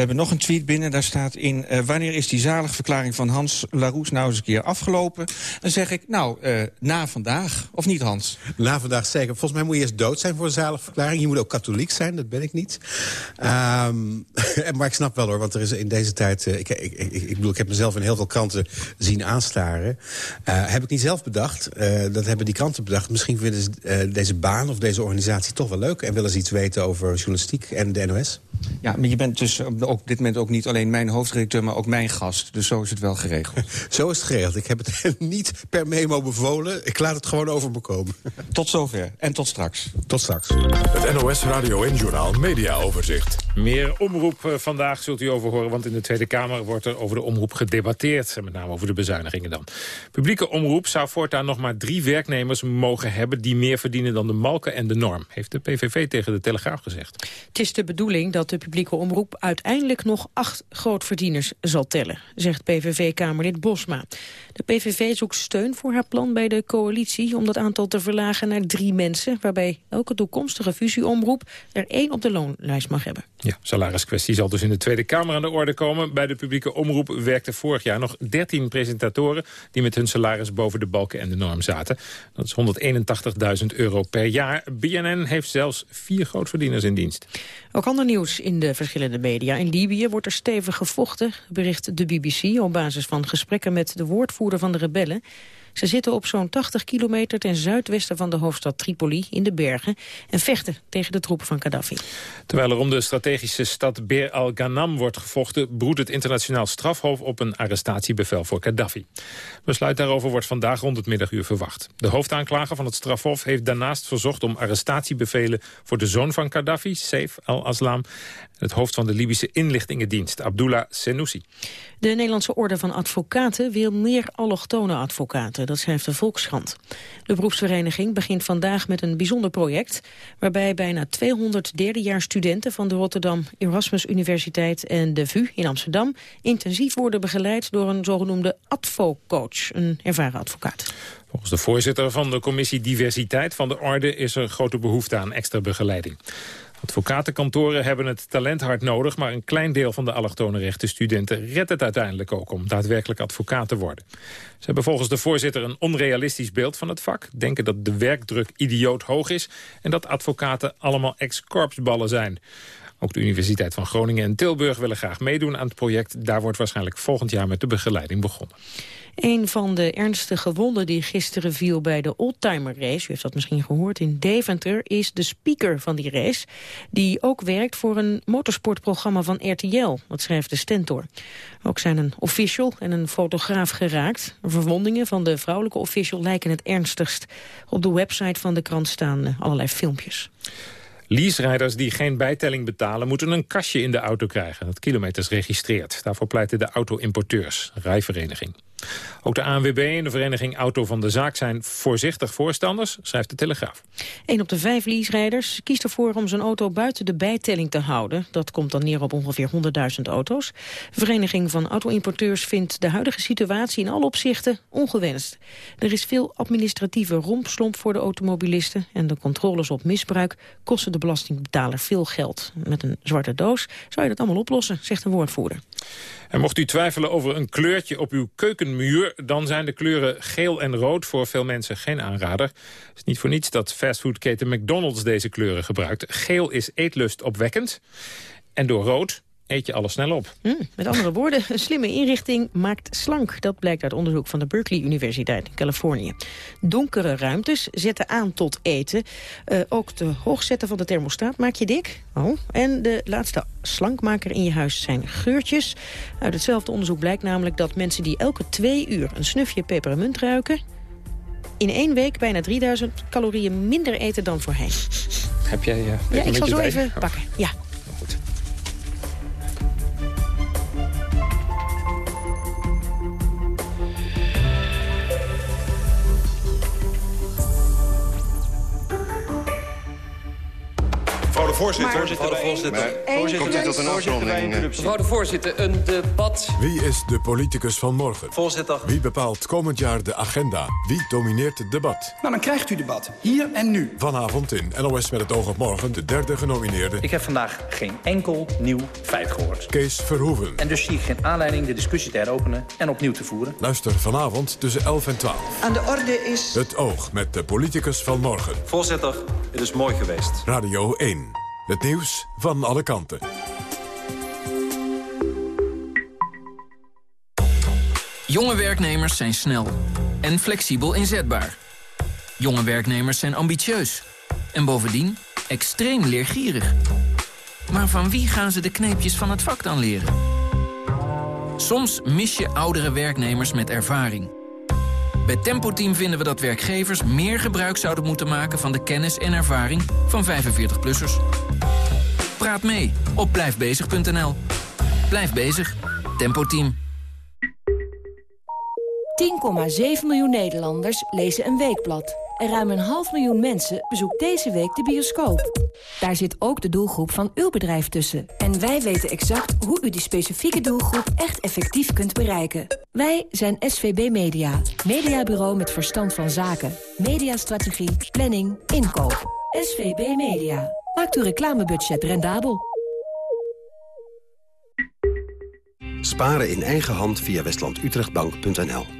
We hebben nog een tweet binnen, daar staat in... Uh, wanneer is die zaligverklaring van Hans Laroes nou eens een keer afgelopen? Dan zeg ik, nou, uh, na vandaag. Of niet, Hans? Na vandaag zeker. Volgens mij moet je eerst dood zijn voor een zaligverklaring. Je moet ook katholiek zijn, dat ben ik niet. Um, maar ik snap wel hoor, want er is in deze tijd... Uh, ik, ik, ik, ik, bedoel, ik heb mezelf in heel veel kranten zien aanstaren. heb ik niet zelf bedacht. dat hebben die kranten bedacht. Misschien vinden ze deze baan of deze organisatie toch wel leuk... en willen ze iets weten over journalistiek en de NOS. Ja, maar je bent dus op dit moment ook niet alleen mijn hoofdredacteur... maar ook mijn gast. Dus zo is het wel geregeld. zo is het geregeld. Ik heb het niet per memo bevolen. Ik laat het gewoon over me komen. tot zover. En tot straks. Tot straks. Het NOS Radio en Journaal Media Overzicht. Meer omroep uh, vandaag zult u over horen... want in de Tweede Kamer wordt er over de omroep gedebatteerd. Met name over de bezuinigingen dan. Publieke omroep zou voortaan nog maar drie werknemers mogen hebben... die meer verdienen dan de malken en de norm. Heeft de PVV tegen de Telegraaf gezegd. Het is de bedoeling dat de publieke omroep uiteindelijk nog acht grootverdieners zal tellen, zegt PVV-kamerlid Bosma. De PVV zoekt steun voor haar plan bij de coalitie om dat aantal te verlagen naar drie mensen, waarbij elke toekomstige fusieomroep er één op de loonlijst mag hebben. Ja, salariskwestie zal dus in de Tweede Kamer aan de orde komen. Bij de publieke omroep werkten vorig jaar nog 13 presentatoren... die met hun salaris boven de balken en de norm zaten. Dat is 181.000 euro per jaar. BNN heeft zelfs vier grootverdieners in dienst. Ook ander nieuws in de verschillende media. In Libië wordt er stevig gevochten, bericht de BBC... op basis van gesprekken met de woordvoerder van de rebellen. Ze zitten op zo'n 80 kilometer ten zuidwesten van de hoofdstad Tripoli in de bergen en vechten tegen de troepen van Gaddafi. Terwijl er om de strategische stad Bir al-Ghanam wordt gevochten... broedt het internationaal strafhof op een arrestatiebevel voor Gaddafi. Besluit daarover wordt vandaag rond het middaguur verwacht. De hoofdaanklager van het strafhof heeft daarnaast verzocht om arrestatiebevelen... voor de zoon van Gaddafi, Saif al-Aslam... het hoofd van de Libische inlichtingendienst, Abdullah Senussi. De Nederlandse Orde van Advocaten wil meer allochtone advocaten, dat schrijft de Volkskrant. De beroepsvereniging begint vandaag met een bijzonder project... waarbij bijna 200 derdejaarsstudenten van de Rotterdam Erasmus Universiteit en de VU in Amsterdam... intensief worden begeleid door een zogenoemde advocoach, een ervaren advocaat. Volgens de voorzitter van de commissie Diversiteit van de Orde... is er grote behoefte aan extra begeleiding. Advocatenkantoren hebben het talent hard nodig... maar een klein deel van de allochtone rechtenstudenten redt het uiteindelijk ook... om daadwerkelijk advocaat te worden. Ze hebben volgens de voorzitter een onrealistisch beeld van het vak... denken dat de werkdruk idioot hoog is... en dat advocaten allemaal ex-korpsballen zijn. Ook de Universiteit van Groningen en Tilburg willen graag meedoen aan het project. Daar wordt waarschijnlijk volgend jaar met de begeleiding begonnen. Een van de ernstige wonden die gisteren viel bij de Oldtimer Race... u heeft dat misschien gehoord, in Deventer... is de speaker van die race... die ook werkt voor een motorsportprogramma van RTL. Dat schrijft de Stentor. Ook zijn een official en een fotograaf geraakt. Verwondingen van de vrouwelijke official lijken het ernstigst. Op de website van de krant staan eh, allerlei filmpjes. Leaserijders die geen bijtelling betalen... moeten een kastje in de auto krijgen dat kilometers registreert. Daarvoor pleiten de auto-importeurs, rijvereniging. Ook de ANWB en de vereniging Auto van de Zaak zijn voorzichtig voorstanders, schrijft de Telegraaf. Een op de vijf leaserijders kiest ervoor om zijn auto buiten de bijtelling te houden. Dat komt dan neer op ongeveer 100.000 auto's. De vereniging van auto-importeurs vindt de huidige situatie in alle opzichten ongewenst. Er is veel administratieve rompslomp voor de automobilisten... en de controles op misbruik kosten de belastingbetaler veel geld. Met een zwarte doos zou je dat allemaal oplossen, zegt een woordvoerder. En mocht u twijfelen over een kleurtje op uw dan zijn de kleuren geel en rood voor veel mensen geen aanrader. Het is niet voor niets dat fastfoodketen McDonald's deze kleuren gebruikt. Geel is eetlust opwekkend. En door rood eet je alles snel op. Mm, met andere woorden, een slimme inrichting maakt slank. Dat blijkt uit onderzoek van de Berkeley Universiteit in Californië. Donkere ruimtes zetten aan tot eten. Uh, ook de hoogzetten van de thermostaat maak je dik. Oh. En de laatste slankmaker in je huis zijn geurtjes. Uit hetzelfde onderzoek blijkt namelijk dat mensen die elke twee uur een snufje pepermunt ruiken... in één week bijna 3000 calorieën minder eten dan voorheen. Heb jij uh, Ja, ik zal zo even pakken. Ja. De voorzitter. Mevrouw de voorzitter. Komt u tot een afronding? Mevrouw de voorzitter, een debat. Wie is de politicus van morgen? Voorzitter. Wie bepaalt komend jaar de agenda? Wie domineert het debat? Nou, dan krijgt u debat. Hier en nu. Vanavond in NOS met het oog op morgen de derde genomineerde... Ik heb vandaag geen enkel nieuw feit gehoord. Kees Verhoeven. En dus zie ik geen aanleiding de discussie te heropenen en opnieuw te voeren. Luister vanavond tussen 11 en 12. Aan de orde is... Het oog met de politicus van morgen. Voorzitter, het is mooi geweest. Radio 1. Het nieuws van alle kanten. Jonge werknemers zijn snel en flexibel inzetbaar. Jonge werknemers zijn ambitieus en bovendien extreem leergierig. Maar van wie gaan ze de kneepjes van het vak dan leren? Soms mis je oudere werknemers met ervaring. Bij Tempo Team vinden we dat werkgevers meer gebruik zouden moeten maken... van de kennis en ervaring van 45-plussers. Praat mee op blijfbezig.nl. Blijf bezig. Tempo Team. 10,7 miljoen Nederlanders lezen een weekblad. En ruim een half miljoen mensen bezoekt deze week de bioscoop. Daar zit ook de doelgroep van uw bedrijf tussen. En wij weten exact hoe u die specifieke doelgroep echt effectief kunt bereiken. Wij zijn SVB Media. Mediabureau met verstand van zaken. Mediastrategie, planning, inkoop. SVB Media. Maakt uw reclamebudget rendabel. Sparen in eigen hand via westlandutrechtbank.nl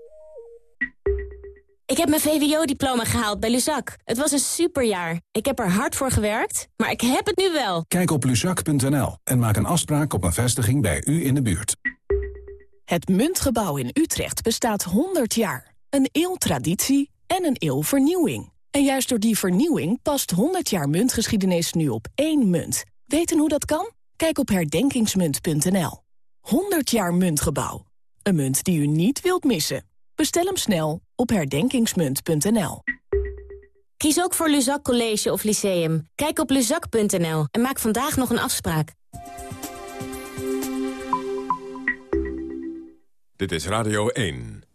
Ik heb mijn VWO-diploma gehaald bij Luzak. Het was een superjaar. Ik heb er hard voor gewerkt, maar ik heb het nu wel. Kijk op luzak.nl en maak een afspraak op een vestiging bij u in de buurt. Het Muntgebouw in Utrecht bestaat 100 jaar. Een eeuw traditie en een eeuw vernieuwing. En juist door die vernieuwing past 100 jaar muntgeschiedenis nu op één munt. Weten hoe dat kan? Kijk op herdenkingsmunt.nl. 100 jaar Muntgebouw. Een munt die u niet wilt missen. Bestel hem snel op herdenkingsmunt.nl. Kies ook voor Luzak College of Lyceum. Kijk op luzak.nl en maak vandaag nog een afspraak. Dit is Radio 1.